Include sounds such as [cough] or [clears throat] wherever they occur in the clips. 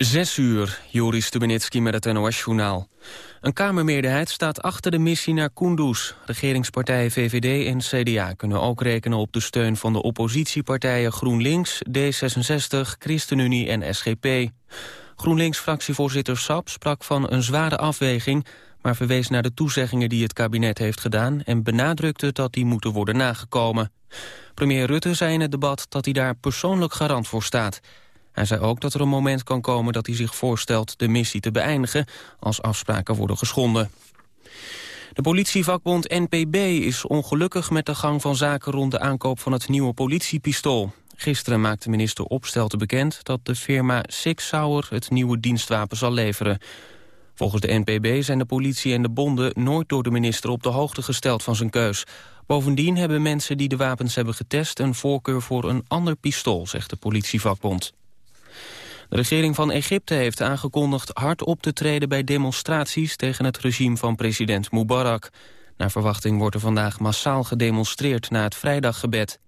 Zes uur, Joris Stubenitski met het NOS-journaal. Een Kamermeerderheid staat achter de missie naar Kunduz. Regeringspartijen VVD en CDA kunnen ook rekenen op de steun van de oppositiepartijen GroenLinks, D66, ChristenUnie en SGP. GroenLinks-fractievoorzitter Sap sprak van een zware afweging... maar verwees naar de toezeggingen die het kabinet heeft gedaan... en benadrukte dat die moeten worden nagekomen. Premier Rutte zei in het debat dat hij daar persoonlijk garant voor staat... Hij zei ook dat er een moment kan komen dat hij zich voorstelt de missie te beëindigen als afspraken worden geschonden. De politievakbond NPB is ongelukkig met de gang van zaken rond de aankoop van het nieuwe politiepistool. Gisteren maakte minister Opstelten bekend dat de firma Six Sauer het nieuwe dienstwapen zal leveren. Volgens de NPB zijn de politie en de bonden nooit door de minister op de hoogte gesteld van zijn keus. Bovendien hebben mensen die de wapens hebben getest een voorkeur voor een ander pistool, zegt de politievakbond. De regering van Egypte heeft aangekondigd hard op te treden bij demonstraties tegen het regime van president Mubarak. Naar verwachting wordt er vandaag massaal gedemonstreerd na het vrijdaggebed.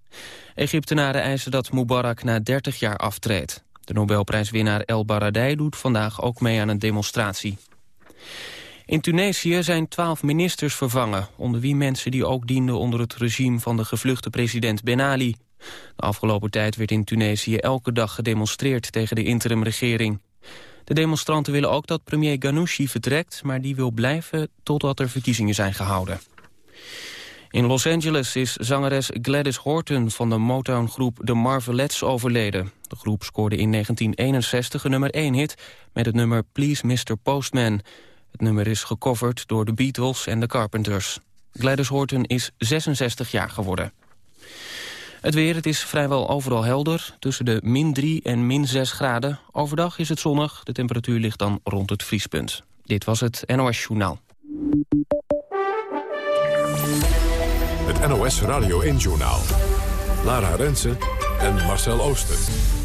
Egyptenaren eisen dat Mubarak na 30 jaar aftreedt. De Nobelprijswinnaar El Baradei doet vandaag ook mee aan een demonstratie. In Tunesië zijn twaalf ministers vervangen, onder wie mensen die ook dienden onder het regime van de gevluchte president Ben Ali. De afgelopen tijd werd in Tunesië elke dag gedemonstreerd tegen de interimregering. De demonstranten willen ook dat premier Ghanouchi vertrekt... maar die wil blijven totdat er verkiezingen zijn gehouden. In Los Angeles is zangeres Gladys Horton van de Motown-groep The Marvelettes overleden. De groep scoorde in 1961 een nummer 1 hit met het nummer Please Mr. Postman. Het nummer is gecoverd door de Beatles en de Carpenters. Gladys Horton is 66 jaar geworden. Het weer, het is vrijwel overal helder. Tussen de min 3 en min 6 graden. Overdag is het zonnig. De temperatuur ligt dan rond het vriespunt. Dit was het NOS Journaal. Het NOS Radio 1 Journaal. Lara Rensen en Marcel Ooster.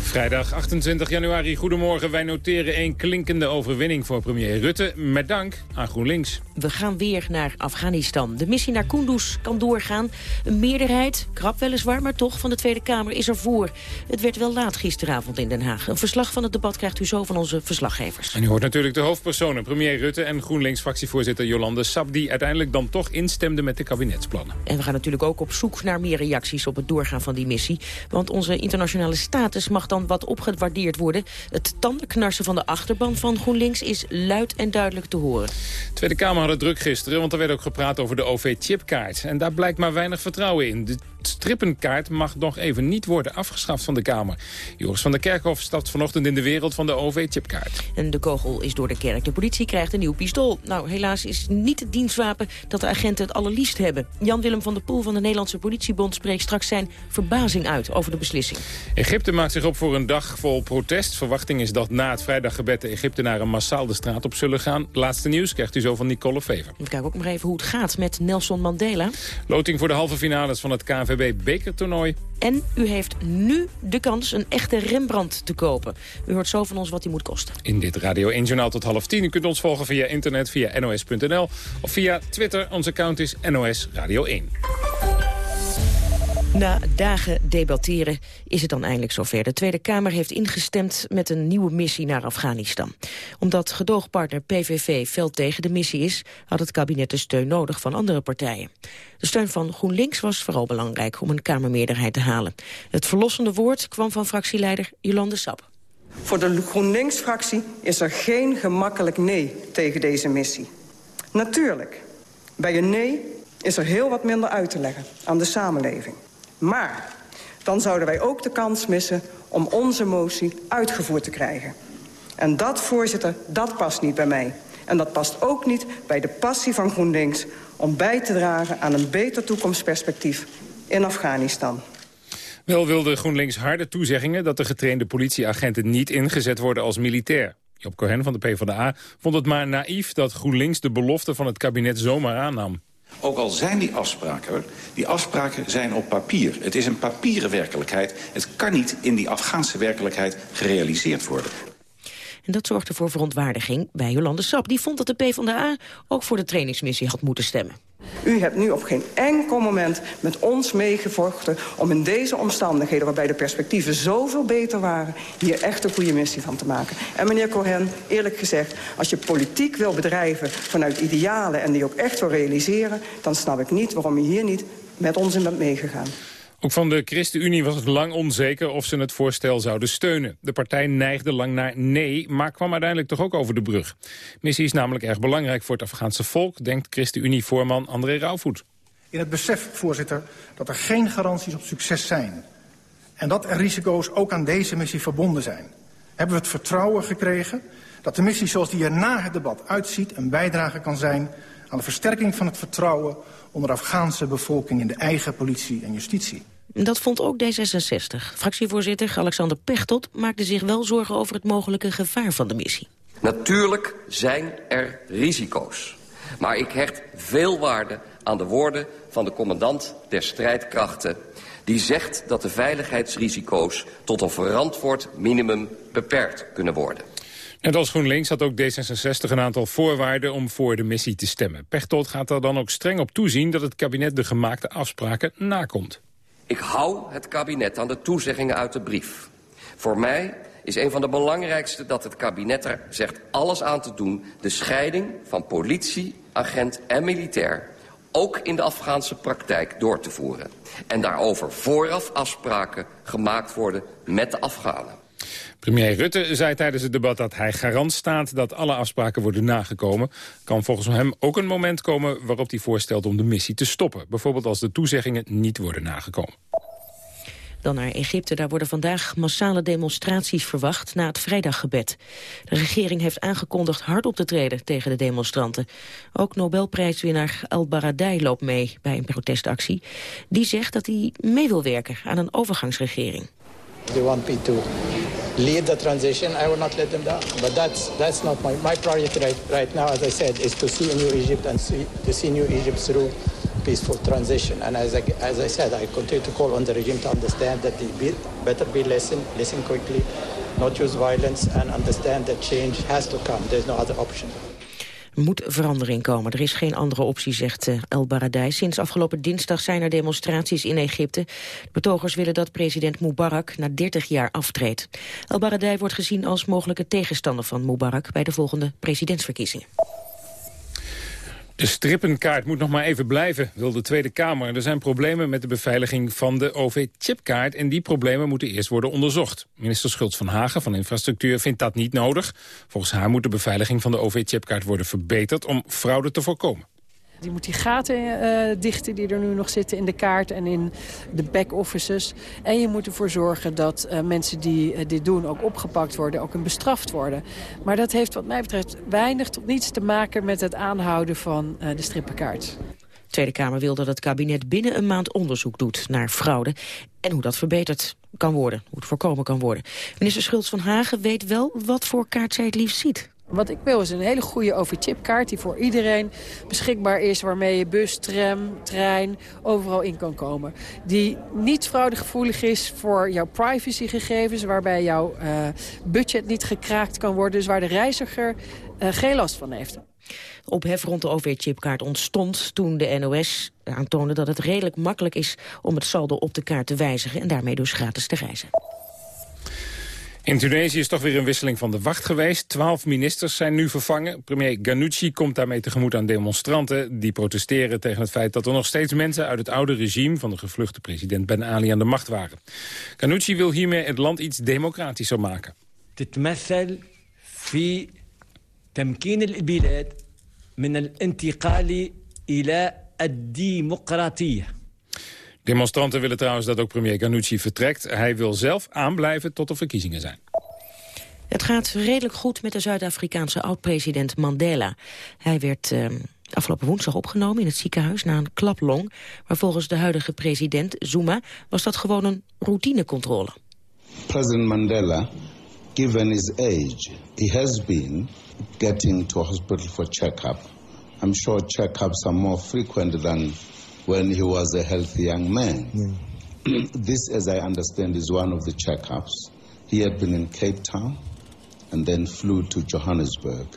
Vrijdag 28 januari, goedemorgen. Wij noteren een klinkende overwinning voor premier Rutte... met dank aan GroenLinks. We gaan weer naar Afghanistan. De missie naar Kunduz kan doorgaan. Een meerderheid, krap weliswaar, maar toch, van de Tweede Kamer is er voor. Het werd wel laat gisteravond in Den Haag. Een verslag van het debat krijgt u zo van onze verslaggevers. En u hoort natuurlijk de hoofdpersonen, premier Rutte... en GroenLinks-fractievoorzitter Jolande Sap... die uiteindelijk dan toch instemden met de kabinetsplannen. En we gaan natuurlijk ook op zoek naar meer reacties op het doorgaan van die missie. Want onze internationale status mag dan wat opgewaardeerd worden. Het tandenknarsen van de achterban van GroenLinks is luid en duidelijk te horen. Tweede Kamer had het druk gisteren, want er werd ook gepraat over de OV-chipkaart. En daar blijkt maar weinig vertrouwen in. Strippenkaart mag nog even niet worden afgeschaft van de Kamer. Joris van der Kerkhof stapt vanochtend in de wereld van de OV-chipkaart. En de kogel is door de kerk. De politie krijgt een nieuw pistool. Nou, helaas is niet het dienstwapen dat de agenten het allerliefst hebben. Jan-Willem van der Poel van de Nederlandse politiebond spreekt straks zijn verbazing uit over de beslissing. Egypte maakt zich op voor een dag vol protest. Verwachting is dat na het vrijdaggebed de Egyptenaren massaal de straat op zullen gaan. Laatste nieuws krijgt u zo van Nicole Fever. We kijken ook nog even hoe het gaat met Nelson Mandela. Loting voor de halve finales van het KNVB bekertoernooi. En u heeft nu de kans een echte Rembrandt te kopen. U hoort zo van ons wat die moet kosten. In dit Radio 1 Journaal tot half tien. U kunt ons volgen via internet, via nos.nl of via Twitter. Ons account is NOS Radio 1. Na dagen debatteren is het dan eindelijk zover. De Tweede Kamer heeft ingestemd met een nieuwe missie naar Afghanistan. Omdat gedoogpartner PVV fel tegen de missie is... had het kabinet de steun nodig van andere partijen. De steun van GroenLinks was vooral belangrijk om een Kamermeerderheid te halen. Het verlossende woord kwam van fractieleider Jolande Sap. Voor de GroenLinks-fractie is er geen gemakkelijk nee tegen deze missie. Natuurlijk, bij een nee is er heel wat minder uit te leggen aan de samenleving. Maar dan zouden wij ook de kans missen om onze motie uitgevoerd te krijgen. En dat, voorzitter, dat past niet bij mij. En dat past ook niet bij de passie van GroenLinks... om bij te dragen aan een beter toekomstperspectief in Afghanistan. Wel wilde GroenLinks harde toezeggingen... dat de getrainde politieagenten niet ingezet worden als militair. Job Cohen van de PvdA vond het maar naïef dat GroenLinks de belofte van het kabinet zomaar aannam. Ook al zijn die afspraken, die afspraken zijn op papier. Het is een papieren werkelijkheid. Het kan niet in die Afghaanse werkelijkheid gerealiseerd worden. En dat zorgde voor verontwaardiging bij Jolande Sap. Die vond dat de PvdA ook voor de trainingsmissie had moeten stemmen. U hebt nu op geen enkel moment met ons meegevochten... om in deze omstandigheden, waarbij de perspectieven zoveel beter waren... hier echt een goede missie van te maken. En meneer Cohen, eerlijk gezegd, als je politiek wil bedrijven... vanuit idealen en die ook echt wil realiseren... dan snap ik niet waarom u hier niet met ons in bent meegegaan. Ook van de ChristenUnie was het lang onzeker of ze het voorstel zouden steunen. De partij neigde lang naar nee, maar kwam uiteindelijk toch ook over de brug. Missie is namelijk erg belangrijk voor het Afghaanse volk, denkt ChristenUnie-voorman André Rauwvoet. In het besef, voorzitter, dat er geen garanties op succes zijn... en dat er risico's ook aan deze missie verbonden zijn... hebben we het vertrouwen gekregen dat de missie zoals die er na het debat uitziet... een bijdrage kan zijn aan de versterking van het vertrouwen onder de Afghaanse bevolking in de eigen politie en justitie. Dat vond ook D66. Fractievoorzitter Alexander Pechtold maakte zich wel zorgen over het mogelijke gevaar van de missie. Natuurlijk zijn er risico's. Maar ik hecht veel waarde aan de woorden van de commandant der strijdkrachten... die zegt dat de veiligheidsrisico's tot een verantwoord minimum beperkt kunnen worden. Net als GroenLinks had ook D66 een aantal voorwaarden om voor de missie te stemmen. Pechtold gaat er dan ook streng op toezien dat het kabinet de gemaakte afspraken nakomt. Ik hou het kabinet aan de toezeggingen uit de brief. Voor mij is een van de belangrijkste dat het kabinet er zegt alles aan te doen... de scheiding van politie, agent en militair ook in de Afghaanse praktijk door te voeren. En daarover vooraf afspraken gemaakt worden met de Afghanen. Premier Rutte zei tijdens het debat dat hij garant staat dat alle afspraken worden nagekomen. Kan volgens hem ook een moment komen waarop hij voorstelt om de missie te stoppen. Bijvoorbeeld als de toezeggingen niet worden nagekomen. Dan naar Egypte. Daar worden vandaag massale demonstraties verwacht na het vrijdaggebed. De regering heeft aangekondigd hard op te treden tegen de demonstranten. Ook Nobelprijswinnaar Al-Baradei loopt mee bij een protestactie. Die zegt dat hij mee wil werken aan een overgangsregering. They want me to lead the transition. I will not let them down. But that's that's not my my priority right, right now. As I said, is to see a new Egypt and see, to see new Egypt through peaceful transition. And as I, as I said, I continue to call on the regime to understand that they be, better be listen, listen quickly, not use violence, and understand that change has to come. There's no other option moet verandering komen. Er is geen andere optie, zegt uh, El Baradei. Sinds afgelopen dinsdag zijn er demonstraties in Egypte. De betogers willen dat president Mubarak na 30 jaar aftreedt. El Baradei wordt gezien als mogelijke tegenstander van Mubarak... bij de volgende presidentsverkiezingen. De strippenkaart moet nog maar even blijven, wil de Tweede Kamer. Er zijn problemen met de beveiliging van de OV-chipkaart... en die problemen moeten eerst worden onderzocht. Minister Schultz van Hagen van Infrastructuur vindt dat niet nodig. Volgens haar moet de beveiliging van de OV-chipkaart worden verbeterd... om fraude te voorkomen. Die moet die gaten uh, dichten die er nu nog zitten in de kaart en in de back-offices. En je moet ervoor zorgen dat uh, mensen die uh, dit doen ook opgepakt worden, ook en bestraft worden. Maar dat heeft wat mij betreft weinig tot niets te maken met het aanhouden van de strippenkaart. De Tweede Kamer wil dat het kabinet binnen een maand onderzoek doet naar fraude... en hoe dat verbeterd kan worden, hoe het voorkomen kan worden. Minister Schultz van Hagen weet wel wat voor kaart zij het liefst ziet. Wat ik wil is een hele goede overchipkaart die voor iedereen beschikbaar is... waarmee je bus, tram, trein overal in kan komen. Die niet fraudegevoelig is voor jouw privacygegevens... waarbij jouw uh, budget niet gekraakt kan worden. Dus waar de reiziger uh, geen last van heeft. Ophef rond de OV-chipkaart ontstond toen de NOS aantoonde dat het redelijk makkelijk is om het saldo op de kaart te wijzigen en daarmee dus gratis te reizen. In Tunesië is toch weer een wisseling van de wacht geweest. Twaalf ministers zijn nu vervangen. Premier Ghanouchi komt daarmee tegemoet aan demonstranten... die protesteren tegen het feit dat er nog steeds mensen uit het oude regime... van de gevluchte president Ben Ali aan de macht waren. Ghanouchi wil hiermee het land iets democratischer maken. تتمثل في تمكين البلاد من الانتقال إلى الديمقراطية Demonstranten willen trouwens dat ook premier Ghanouchi vertrekt. Hij wil zelf aanblijven tot er verkiezingen zijn. Het gaat redelijk goed met de Zuid-Afrikaanse oud-president Mandela. Hij werd uh, afgelopen woensdag opgenomen in het ziekenhuis na een klaplong. Maar volgens de huidige president Zuma was dat gewoon een routinecontrole. President Mandela, given his age, he has been getting to hospital for check-up. I'm sure check-ups are more frequent than when he was a healthy young man. Yeah. [clears throat] this, as I understand, is one of the checkups. He had been in Cape Town. and then flew to Johannesburg.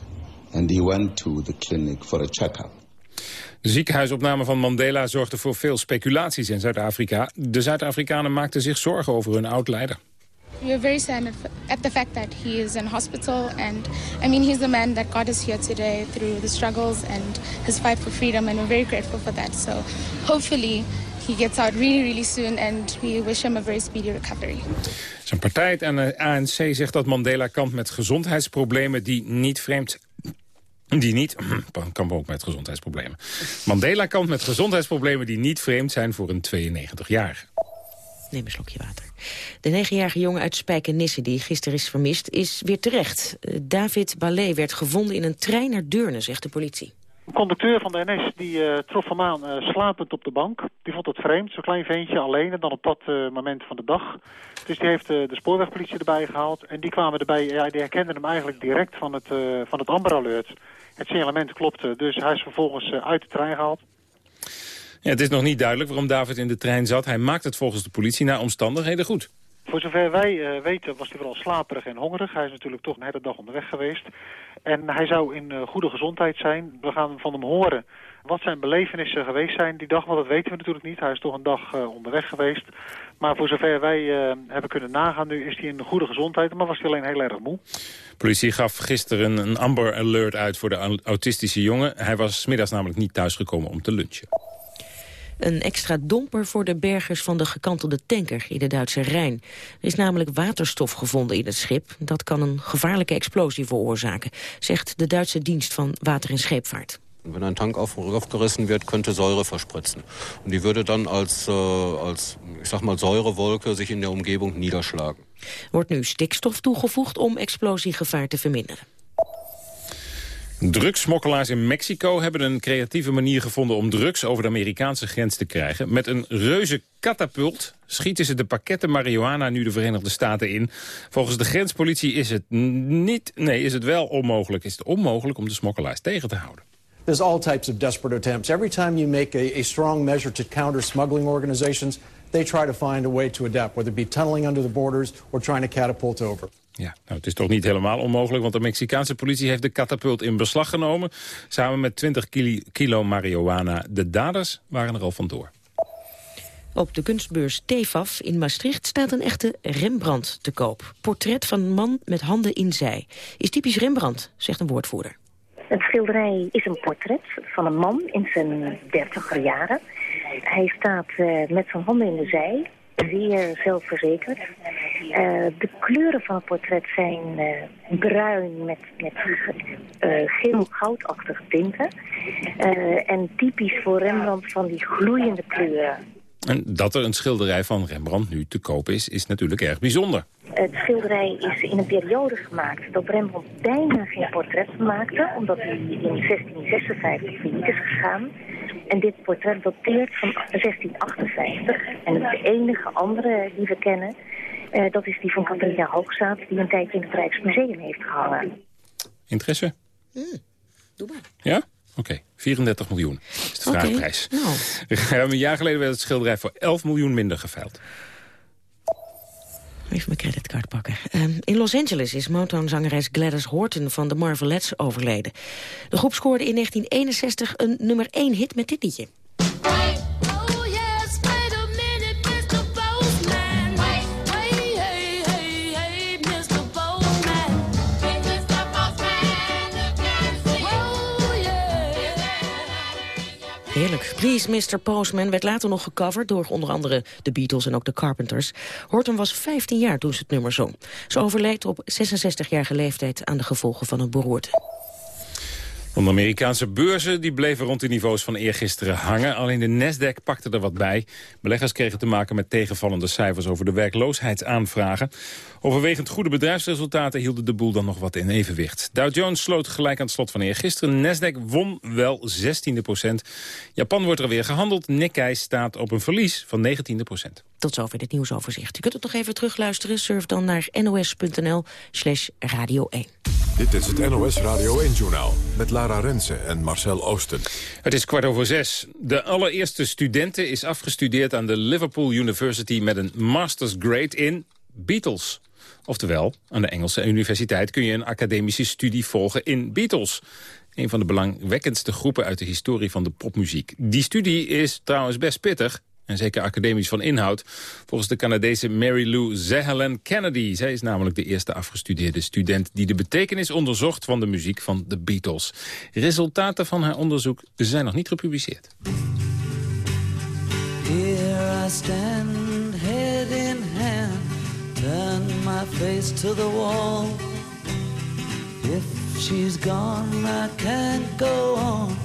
And he went to the clinic for a checkup. De ziekenhuisopname van Mandela zorgde voor veel speculaties in Zuid-Afrika. De Zuid-Afrikanen maakten zich zorgen over hun oud-leider. We are very sad at the fact that he is in hospital. And I mean, he's the man that got us here today through the struggles and his fight for freedom. And we're very grateful for that. So hopefully he gets out really, really soon. And we wish him a very speedy recovery. Zijn partij, het ANC, zegt dat Mandela kampt met gezondheidsproblemen die niet vreemd die niet, [clears throat] kan ook met gezondheidsproblemen. Mandela kampt met gezondheidsproblemen die niet vreemd zijn voor een 92-jarige. Neem een slokje water. De negenjarige jongen uit Spijkenisse die gisteren is vermist is weer terecht. Eh, David Ballet werd gevonden in een trein naar Deurne, zegt de politie. De conducteur van de NS die, uh, trof hem aan uh, slapend op de bank. Die vond het vreemd, zo'n klein ventje alleen en dan op dat moment van de dag. Dus die heeft de spoorwegpolitie erbij gehaald. En die kwamen erbij, ja, die herkenden hem eigenlijk direct van het, van het Amber Alert. Het signalement klopte, dus hij is vervolgens uit de trein gehaald. Ja, het is nog niet duidelijk waarom David in de trein zat. Hij maakt het volgens de politie naar omstandigheden goed. Voor zover wij uh, weten was hij vooral slaperig en hongerig. Hij is natuurlijk toch een hele dag onderweg geweest. En hij zou in uh, goede gezondheid zijn. We gaan van hem horen wat zijn belevenissen geweest zijn die dag. Want dat weten we natuurlijk niet. Hij is toch een dag uh, onderweg geweest. Maar voor zover wij hebben kunnen nagaan nu is hij in goede gezondheid. Maar was hij alleen heel erg moe. Politie gaf gisteren een Amber Alert uit voor de autistische jongen. Hij was middags namelijk niet thuisgekomen om te lunchen. Een extra domper voor de bergers van de gekantelde tanker in de Duitse Rijn. Er is namelijk waterstof gevonden in het schip. Dat kan een gevaarlijke explosie veroorzaken, zegt de Duitse dienst van water en scheepvaart. Wenn ein Tank aufgerissen wird, könnte Säure verspritzen. Und die würde dann als, äh, als ich sag mal, Säurewolke sich in der Umgebung niederschlagen. Wordt nu stikstof toegevoegd om explosiegevaar te verminderen. Drugsmokkelaars in Mexico hebben een creatieve manier gevonden om drugs over de Amerikaanse grens te krijgen. Met een reuze katapult schieten ze de pakketten marihuana nu de Verenigde Staten in. Volgens de grenspolitie is het niet, nee, is het wel onmogelijk. Is het onmogelijk om de smokkelaars tegen te houden. There's all types of desperate attempts. Every time you make a, a strong measure to counter smuggling organizations, they try to find a way to adapt, whether it be tunneling under the borders or trying to catapult over. Ja, nou, het is toch niet helemaal onmogelijk, want de Mexicaanse politie heeft de katapult in beslag genomen. Samen met 20 kilo marihuana. De daders waren er al vandoor. Op de kunstbeurs TEFAF in Maastricht staat een echte Rembrandt te koop. Portret van een man met handen in zij. Is typisch Rembrandt, zegt een woordvoerder. Het schilderij is een portret van een man in zijn dertiger jaren. Hij staat uh, met zijn handen in de zij, zeer zelfverzekerd. Uh, de kleuren van het portret zijn uh, bruin met, met uh, geel-goudachtige tinten. en typisch voor Rembrandt van die gloeiende kleuren. En dat er een schilderij van Rembrandt nu te koop is, is natuurlijk erg bijzonder. Het schilderij is in een periode gemaakt dat Rembrandt bijna geen portret maakte... omdat hij in 1656 failliet is gegaan. En dit portret dateert van 1658. En het is de enige andere die we kennen. Uh, dat is die van Catharina Hoogzaad, die een tijdje in het Rijksmuseum heeft gehangen. Interesse? Mm, doe maar. Ja? Oké, okay. 34 miljoen is de vraagprijs. Okay. Nou. [laughs] een jaar geleden werd het schilderij voor 11 miljoen minder geveild. Even mijn creditcard pakken. Uh, in Los Angeles is Motown-zangeres Gladys Horton van de Marvelettes overleden. De groep scoorde in 1961 een nummer 1 hit met dit liedje. Heerlijk. Please Mr. Postman werd later nog gecoverd door onder andere de Beatles en ook de Carpenters. Horton was 15 jaar toen ze het nummer zong. Ze overleed op 66-jarige leeftijd aan de gevolgen van een beroerte. De Amerikaanse beurzen die bleven rond de niveaus van eergisteren hangen. Alleen de Nasdaq pakte er wat bij. Beleggers kregen te maken met tegenvallende cijfers over de werkloosheidsaanvragen. Overwegend goede bedrijfsresultaten hielden de boel dan nog wat in evenwicht. Dow Jones sloot gelijk aan het slot van eergisteren. Nasdaq won wel 16e procent. Japan wordt er weer gehandeld. Nikkei staat op een verlies van 19e procent. Tot zover dit nieuwsoverzicht. U kunt het nog even terugluisteren. Surf dan naar nos.nl slash radio 1. Dit is het NOS Radio 1-journaal met Lara Rensen en Marcel Oosten. Het is kwart over zes. De allereerste studente is afgestudeerd aan de Liverpool University... met een master's grade in Beatles. Oftewel, aan de Engelse universiteit kun je een academische studie volgen in Beatles. Een van de belangwekkendste groepen uit de historie van de popmuziek. Die studie is trouwens best pittig en zeker academisch van inhoud. Volgens de Canadese Mary Lou Zehelen Kennedy. Zij is namelijk de eerste afgestudeerde student... die de betekenis onderzocht van de muziek van de Beatles. Resultaten van haar onderzoek zijn nog niet gepubliceerd. Here I stand, head in my face to the wall. If she's gone, I can't go on,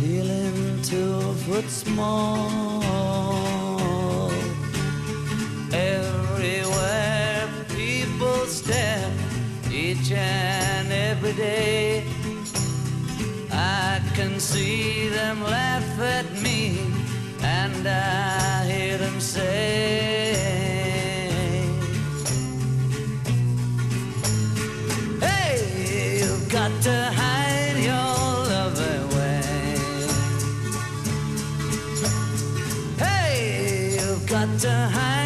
feeling two foot small. Everywhere people stare, each and every day. I can see them laugh at me and I hear them say, got to hide to hide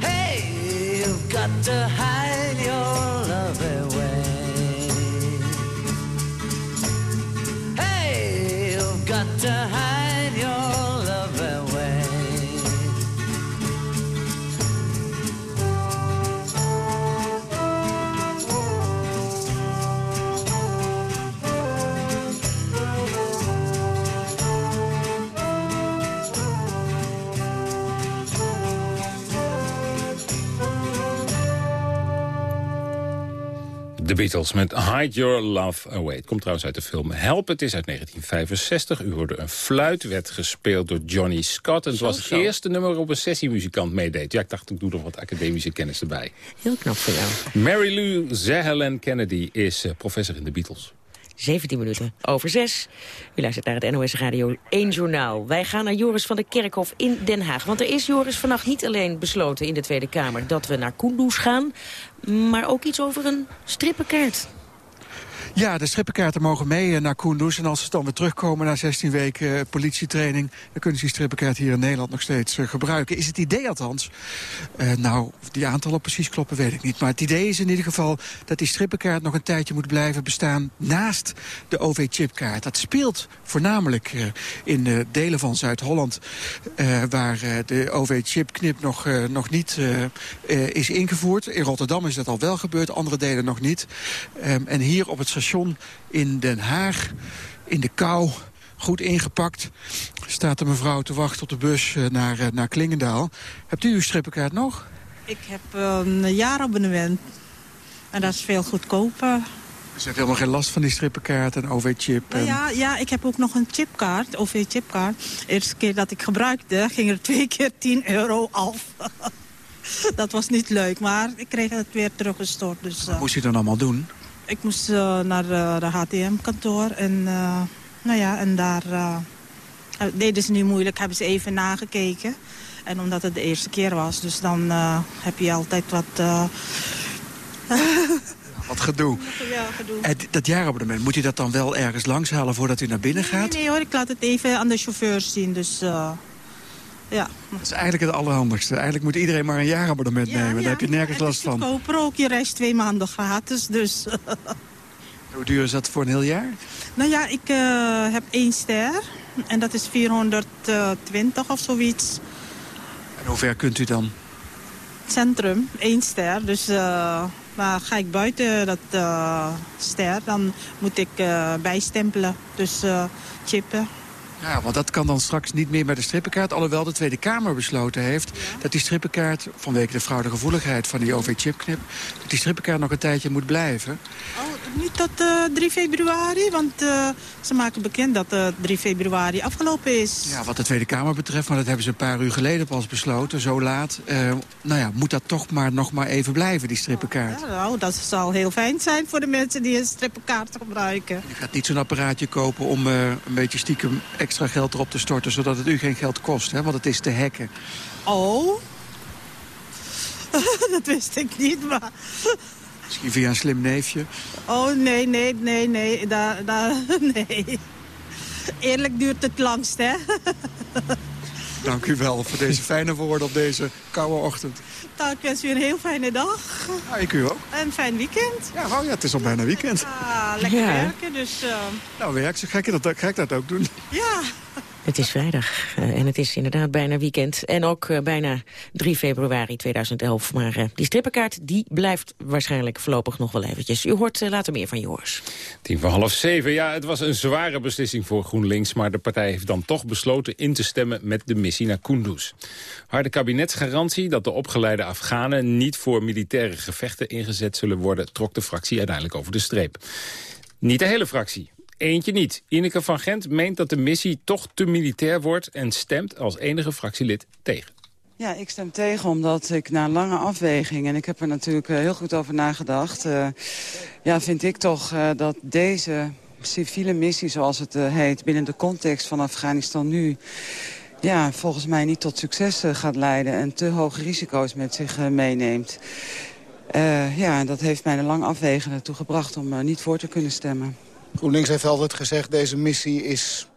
Hey, you've got to hide your Beatles met Hide Your Love Away. Het komt trouwens uit de film Help. Het is uit 1965. U hoorde een fluit, werd gespeeld door Johnny Scott. En het was het eerste nummer waarop een sessiemuzikant meedeed. Ja, ik dacht, ik doe nog wat academische kennis erbij. Heel knap voor jou. Mary Lou Kennedy is eh, professor in de Beatles. 17 minuten over 6. U luistert naar het NOS Radio 1 Journaal. Wij gaan naar Joris van der Kerkhof in Den Haag. Want er is Joris vannacht niet alleen besloten in de Tweede Kamer... dat we naar Kunduz gaan, maar ook iets over een strippenkaart. Ja, de strippenkaarten mogen mee eh, naar Kunduz. En als ze dan weer terugkomen na 16 weken eh, politietraining... dan kunnen ze die strippenkaart hier in Nederland nog steeds eh, gebruiken. Is het idee althans. Uh, nou, die aantallen precies kloppen, weet ik niet. Maar het idee is in ieder geval dat die strippenkaart nog een tijdje moet blijven bestaan... naast de OV-chipkaart. Dat speelt voornamelijk in delen van Zuid-Holland... waar de OV-chipknip nog, nog niet is ingevoerd. In Rotterdam is dat al wel gebeurd, andere delen nog niet. Um, en hier op het station in Den Haag, in de kou, goed ingepakt. Staat de mevrouw te wachten op de bus naar, naar Klingendaal. Hebt u uw strippenkaart nog? Ik heb een jaarabonnement. En dat is veel goedkoper. Dus je hebt helemaal geen last van die strippenkaart en OV-chip? Nou ja, ja, ik heb ook nog een chipkaart, OV-chipkaart. De eerste keer dat ik gebruikte, ging er twee keer 10 euro af. [laughs] dat was niet leuk, maar ik kreeg het weer teruggestort. Dus, Wat moest je dan allemaal doen? Ik moest uh, naar uh, de HTM-kantoor en, uh, nou ja, en daar deden ze niet moeilijk, hebben ze even nagekeken. En omdat het de eerste keer was, dus dan heb je altijd wat... [laughs] wat gedoe. Ja, gedoe. En dat jaarabonnement, moet u dat dan wel ergens langs halen voordat u naar binnen gaat? Nee, nee hoor, ik laat het even aan de chauffeur zien, dus... Ja. Dat is eigenlijk het allerhandigste. Eigenlijk moet iedereen maar een jaarabonnement ja, nemen. Ja. Daar heb je nergens last van. Koper ook. Je reist twee maanden gratis. Dus. [laughs] Hoe duur is dat voor een heel jaar? Nou ja, ik uh, heb één ster. En dat is 420 of zoiets. En hoe ver kunt u dan? Centrum, één ster. Dus uh, maar ga ik buiten dat uh, ster, dan moet ik bijstempelen. Dus chippen. Ja, want dat kan dan straks niet meer met de strippenkaart. Alhoewel de Tweede Kamer besloten heeft dat die strippenkaart... vanwege de fraudegevoeligheid van die OV-chipknip... dat die strippenkaart nog een tijdje moet blijven. Oh, Niet tot uh, 3 februari, want uh, ze maken bekend dat uh, 3 februari afgelopen is. Ja, wat de Tweede Kamer betreft, maar dat hebben ze een paar uur geleden pas besloten, zo laat. nou ja, moet dat toch maar nog maar even blijven, die strippenkaart? Ja, nou, dat zal heel fijn zijn voor de mensen die een strippenkaart gebruiken. Je gaat niet zo'n apparaatje kopen om een beetje stiekem extra geld erop te storten... zodat het u geen geld kost, hè? want het is te hacken. Oh, [laughs] dat wist ik niet, maar... Misschien via een slim neefje? Oh, nee, nee, nee, nee. Daar, daar, [laughs] nee. Eerlijk duurt het langst, hè? [laughs] Dank u wel voor deze fijne woorden op deze koude ochtend. Nou, ik wens u een heel fijne dag. Ja, ik u ook. En een fijn weekend. Ja, oh ja, het is al bijna weekend. Ah, lekker werken, dus... Uh... Nou, werk, ga ik, dat, ga ik dat ook doen? Ja. Het is vrijdag uh, en het is inderdaad bijna weekend. En ook uh, bijna 3 februari 2011. Maar uh, die strippenkaart die blijft waarschijnlijk voorlopig nog wel eventjes. U hoort later meer van Joris. Tien voor half zeven. Ja, het was een zware beslissing voor GroenLinks... maar de partij heeft dan toch besloten in te stemmen met de missie naar Kunduz. Harde kabinetsgarantie dat de opgeleide Afghanen... niet voor militaire gevechten ingezet zullen worden... trok de fractie uiteindelijk over de streep. Niet de hele fractie, Eentje niet. Ineke van Gent meent dat de missie toch te militair wordt... en stemt als enige fractielid tegen. Ja, ik stem tegen omdat ik na lange afweging... en ik heb er natuurlijk eh, heel goed over nagedacht... Uh, ja, vind ik toch uh, dat deze civiele missie, zoals het heet... binnen de context van Afghanistan nu... Ja, volgens mij niet tot succes gaat leiden... en te hoge risico's met zich meeneemt. ja, dat heeft mij een lang afwegen ertoe gebracht om niet voor te kunnen stemmen. GroenLinks heeft altijd gezegd, deze missie is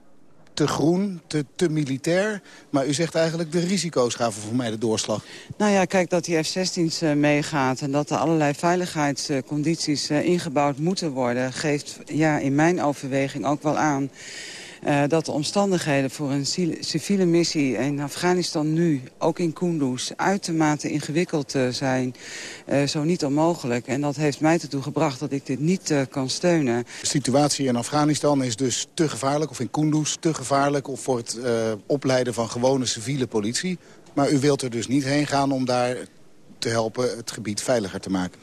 te groen, te, te militair. Maar u zegt eigenlijk, de risico's gaven voor mij de doorslag. Nou ja, kijk, dat die F-16's uh, meegaat... en dat er allerlei veiligheidscondities uh, ingebouwd moeten worden... geeft ja, in mijn overweging ook wel aan dat de omstandigheden voor een civiele missie in Afghanistan nu, ook in Kunduz, uitermate ingewikkeld uh, zijn. Uh, zo niet onmogelijk. En dat heeft mij ertoe gebracht dat ik dit niet kan steunen. De situatie in Afghanistan is dus te gevaarlijk, of in Kunduz te gevaarlijk... of voor het opleiden van gewone civiele politie. Maar u wilt er dus niet heen gaan om daar te helpen het gebied veiliger te maken.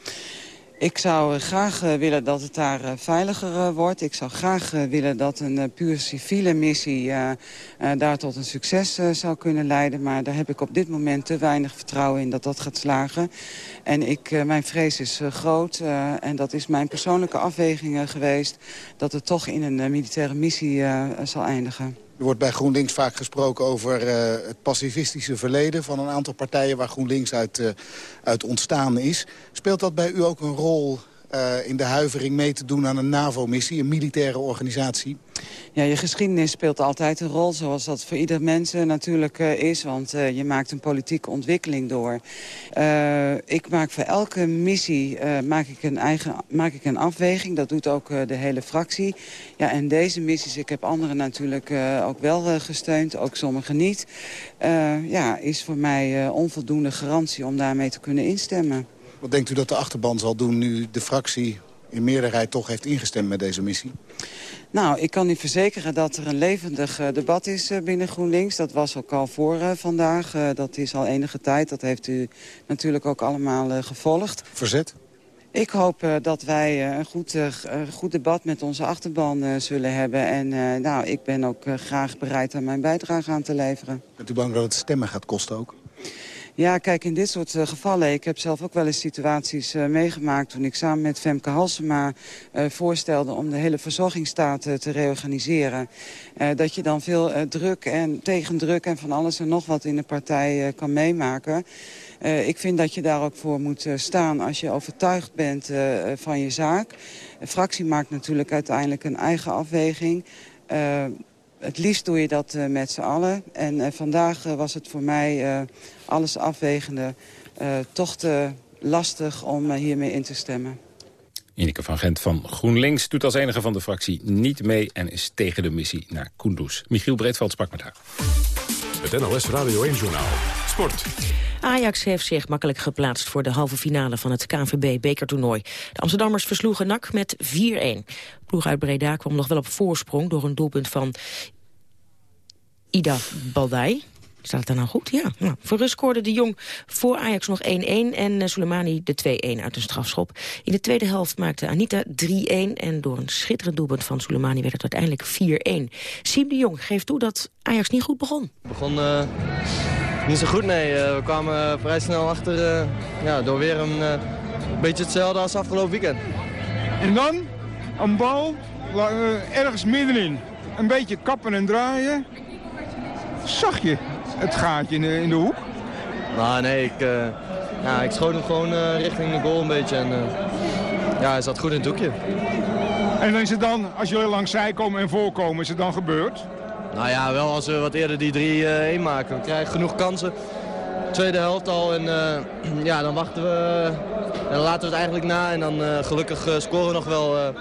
Ik zou eh, graag uh, willen dat het daar uh, veiliger wordt. Ik zou graag willen dat een puur civiele missie daar tot een succes zou kunnen leiden. Maar daar heb ik op dit moment te weinig vertrouwen in dat dat gaat slagen. En ik, mijn vrees is groot en dat is mijn persoonlijke afweging geweest... dat het toch in een militaire missie zal eindigen. Er wordt bij GroenLinks vaak gesproken over uh, het pacifistische verleden... van een aantal partijen waar GroenLinks uit, uh, uit ontstaan is. Speelt dat bij u ook een rol uh, in de huivering mee te doen aan een NAVO-missie, een militaire organisatie? Ja, je geschiedenis speelt altijd een rol, zoals dat voor ieder mens natuurlijk uh, is. Want je maakt een politieke ontwikkeling door. Ik maak voor elke missie maak ik een eigen, maak ik een afweging. Dat doet ook de hele fractie. Ja, en deze missies, ik heb anderen natuurlijk ook wel gesteund, ook sommige niet. ja, is voor mij onvoldoende garantie om daarmee te kunnen instemmen. Wat denkt u dat de achterban zal doen nu de fractie in meerderheid toch heeft ingestemd met deze missie? Nou, ik kan u verzekeren dat er een levendig uh, debat is uh, binnen GroenLinks. Dat was ook al voor uh, vandaag. dat is al enige tijd. Dat heeft u natuurlijk ook allemaal gevolgd. Verzet? Ik hoop dat wij een goed, goed debat met onze achterban zullen hebben. En nou, ik ben ook graag bereid aan mijn bijdrage aan te leveren. Bent u bang dat het stemmen gaat kosten ook? Ja, kijk, in dit soort uh, gevallen... ik heb zelf ook wel eens situaties uh, meegemaakt... toen ik samen met Femke Halsema uh, voorstelde... om de hele verzorgingsstaat te reorganiseren. dat je dan veel druk en tegendruk en van alles en nog wat in de partij kan meemaken. ik vind dat je daar ook voor moet staan als je overtuigd bent van je zaak. De fractie maakt natuurlijk uiteindelijk een eigen afweging het liefst doe je dat met z'n allen. En vandaag was het voor mij alles afwegende toch te lastig om hiermee in te stemmen. Ineke van Gent van GroenLinks doet als enige van de fractie niet mee... en is tegen de missie naar Kunduz. Michiel Breedveld sprak met haar. Het NOS Radio 1-journaal. Sport. Ajax heeft zich makkelijk geplaatst voor de halve finale van het KNVB-bekertoernooi. De Amsterdammers versloegen NAC met 4-1. Ploeg uit Breda kwam nog wel op voorsprong door een doelpunt van Ida Baldai. Staat het dan nou goed? Ja. Nou, voor rust scoorde de Jong voor Ajax nog 1-1 en uh, Soleimani de 2-1 uit een strafschop. In de tweede helft maakte Anita 3-1 en door een schitterend doelpunt van Soleimani werd het uiteindelijk 4-1. Siem de Jong geeft toe dat Ajax niet goed begon. Het begon uh, niet zo goed, nee. Uh, we kwamen vrij snel achter ja, door weer een beetje hetzelfde als afgelopen weekend. En dan een bal ergens middenin. Een beetje kappen en draaien. Zag je het gaatje in de, in de hoek? Nou, nee, ik, uh, ja, ik schoot hem gewoon uh, richting de goal een beetje. En, uh, ja, hij zat goed in het doekje. En is het dan, als jullie langs zij komen en voorkomen, is het dan gebeurd? Nou ja, wel als we wat eerder die 3-1 maken. We krijgen genoeg kansen. Tweede helft al en [clears throat] ja, dan wachten we en dan laten we het eigenlijk na. En dan gelukkig scoren we nog wel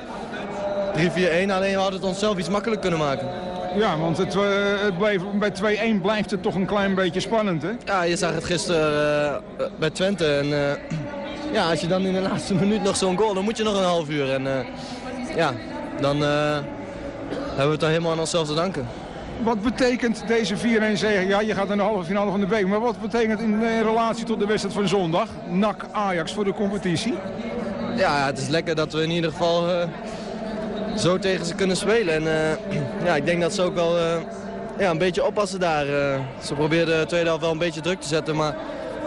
3-4-1. Alleen we hadden het onszelf iets makkelijk kunnen maken. Ja, want het, uh, het bleef, bij 2-1 blijft het toch een klein beetje spannend, hè? Ja, je zag het gisteren uh, bij Twente. En ja, als je dan in de laatste minuut nog zo'n goal, dan moet je nog een half uur. En ja, dan hebben we het dan helemaal aan onszelf te danken. Wat betekent deze 4-1 zege? Ja, je gaat in de halve finale van de week. Maar wat betekent in, in relatie tot de wedstrijd van zondag? NAC Ajax voor de competitie? Ja, het is lekker dat we in ieder geval zo tegen ze kunnen spelen. En uh, ja, ik denk dat ze ook wel uh, ja, een beetje oppassen daar. Uh, ze probeerden de tweede helft wel een beetje druk te zetten, maar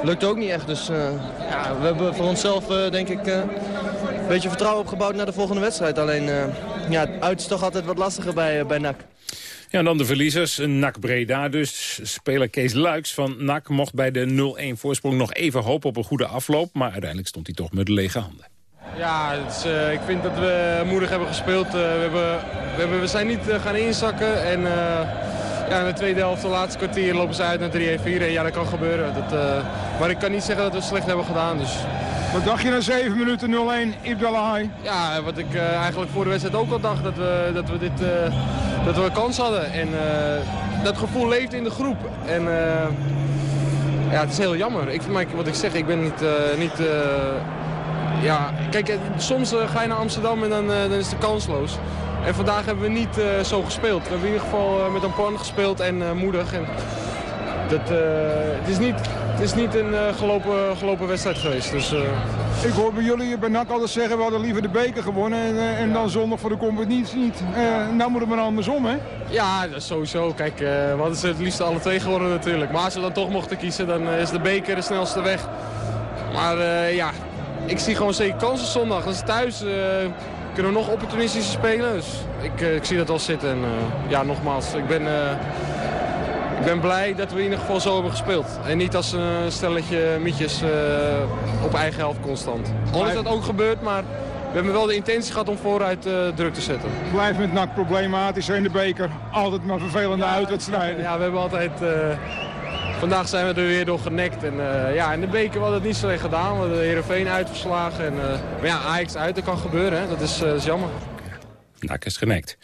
lukt ook niet echt. Dus ja, we hebben voor onszelf denk ik een beetje vertrouwen opgebouwd naar de volgende wedstrijd. Alleen ja, uit is toch altijd wat lastiger bij, bij NAC. Ja, en dan de verliezers. NAC Breda dus. Speler Kees Luiks van NAC mocht bij de 0-1 voorsprong nog even hopen op een goede afloop. Maar uiteindelijk stond hij toch met lege handen. Ja, uh, ik vind dat we moedig hebben gespeeld. Uh, we, hebben, we, hebben, we, zijn niet uh, gaan inzakken. En ja, in de tweede helft, de laatste kwartier, lopen ze uit naar 3-1-4. Ja, dat kan gebeuren. Dat, maar ik kan niet zeggen dat we het slecht hebben gedaan. Dus. Wat dacht je na 7 minuten 0-1, Ibdalahai? Ja, wat ik eigenlijk voor de wedstrijd ook al dacht. Dat we, dat we, dit, dat we een kans hadden. En dat gevoel leeft in de groep. En ja, het is heel jammer. Ik, wat ik zeg, ik ben niet... niet ja, kijk, eh, soms eh, ga je naar Amsterdam en dan, eh, dan is het kansloos. En vandaag hebben we niet zo gespeeld. We hebben in ieder geval met een plan gespeeld en moedig. En dat, het, is niet, het is niet een gelopen, gelopen wedstrijd geweest. Dus, Ik hoor bij jullie bij NAC altijd zeggen, we hadden liever de beker gewonnen en, en dan zondag voor de competitie niet. nou moet het maar andersom, hè? Ja, sowieso. Kijk, we hadden ze het liefst alle twee gewonnen natuurlijk. Maar als we dan toch mochten kiezen, dan is de beker de snelste weg. Maar ja, ik zie gewoon zeker kansen zondag. Als thuis uh, kunnen we nog opportunistischer spelen. Dus ik, uh, ik zie dat al zitten. En, uh, ja, nogmaals, ik ben, ik ben blij dat we in ieder geval zo hebben gespeeld. En niet als een stelletje mietjes op eigen helft constant. Al is dat ook gebeurd, maar we hebben wel de intentie gehad om vooruit druk te zetten. Blijf met NAC problematisch in de beker. Altijd maar vervelende ja, uitwedstrijden. Ja, we hebben altijd vandaag zijn we er weer door genekt. En uh, ja, in de beker hadden het niet slecht gedaan. We hebben Heerenveen uitverslagen. En, uh, maar ja, Ajax uit, dat kan gebeuren. Dat, is, dat is jammer. Nak is genekt.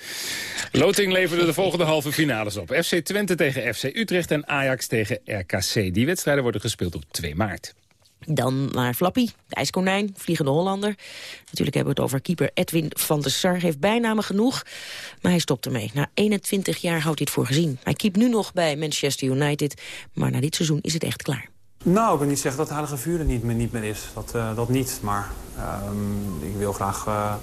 Loting leverde de volgende halve finales op. FC Twente tegen FC Utrecht en Ajax tegen RKC. Die wedstrijden worden gespeeld op 2 maart. Dan naar Flappy, de ijskonijn, vliegende Hollander. Natuurlijk hebben we het over keeper Edwin van der Sar. Heeft bijnamen genoeg, maar hij stopt ermee. Na 21 jaar houdt hij het voor gezien. Hij keept nu nog bij Manchester United, maar na dit seizoen is het echt klaar. Nou, ik wil niet zeggen dat het heilige vuur er niet meer, niet meer is. Dat, uh, dat niet, maar uh, ik wil graag... Uh,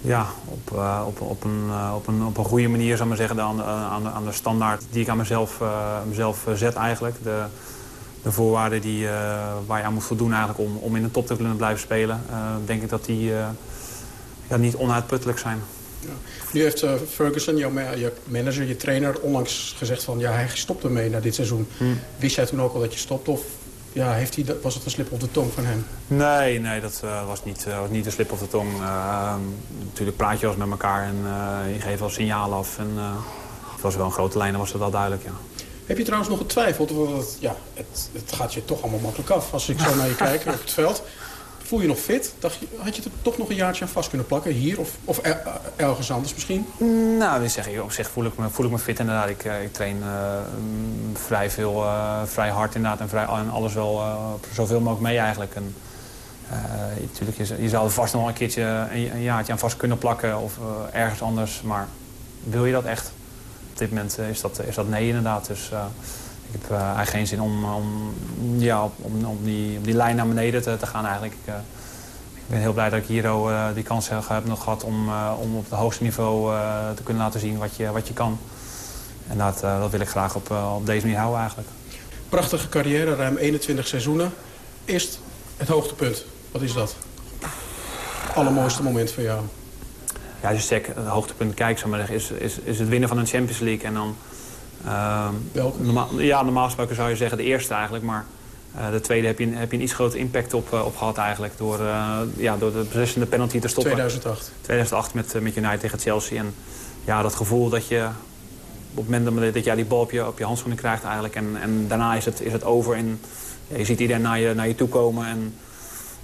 ja, op, uh, op, op, een, op, een, op een goede manier, zou maar zeggen, aan de, aan aan de standaard die ik aan mezelf, mezelf zet eigenlijk. De, de voorwaarden die, uh, waar je aan moet voldoen eigenlijk om, om in de top te kunnen blijven spelen, uh, denk ik dat die uh, ja, niet onuitputtelijk zijn. Ja. Nu heeft Ferguson, jouw je manager, je trainer, onlangs gezegd van ja, hij stopt ermee na dit seizoen. Hmm. Wist jij toen ook al dat je stopt of ja, heeft hij, was het een slip op de tong van hem? Nee, nee dat was, niet, was niet een slip op de tong. natuurlijk praat je wel eens met elkaar en je geeft wel signalen af. En, het was wel een grote lijnen, was het wel duidelijk, ja. Heb je trouwens nog getwijfeld? Want ja, het, het gaat je toch allemaal makkelijk af als ik zo naar je [laughs] kijk op het veld. Voel je nog fit? Dacht je, had je er toch nog een jaartje aan vast kunnen plakken? Hier of, of ergens anders misschien? Nou, ik zeg, op zich voel ik me, voel ik me fit inderdaad. Ik, eh, ik train uh, vrij, veel, uh, vrij hard inderdaad en, vrij, en alles wel uh, zoveel mogelijk mee eigenlijk. En, natuurlijk, je, je zou er vast nog een keertje een, een, jaartje aan vast kunnen plakken of ergens anders. Maar wil je dat echt? Op dit moment eh, is dat, is dat nee inderdaad. Dus eh, ik heb eigenlijk geen zin om, om, ja, om, om, die, die lijn naar beneden te, te gaan eigenlijk. Ik, ik ben heel blij dat ik hier die kans heb nog gehad om, om op het hoogste niveau te kunnen laten zien wat je, wat je kan. En dat, dat wil ik graag op, op deze manier houden eigenlijk. Prachtige carrière, ruim 21 seizoenen. Eerst het hoogtepunt. Wat is dat? Allermooiste moment voor jou? Ja, als je het hoogtepunt kijkt, maar zeggen, is, is, is het winnen van een Champions League. En dan, uh, Welke? Normaal, ja, normaal gesproken zou je zeggen de eerste eigenlijk. Maar uh, de tweede heb je, heb je een iets groter impact op, uh, op gehad eigenlijk. Door, uh, ja, door de beslissende penalty te stoppen. 2008. 2008 met, met United tegen Chelsea. En ja, dat gevoel dat je op het moment dat jij die bal op je, op je handschoenen krijgt eigenlijk. En, en daarna is het, is het over en ja, je ziet iedereen naar je, naar je toe komen. En,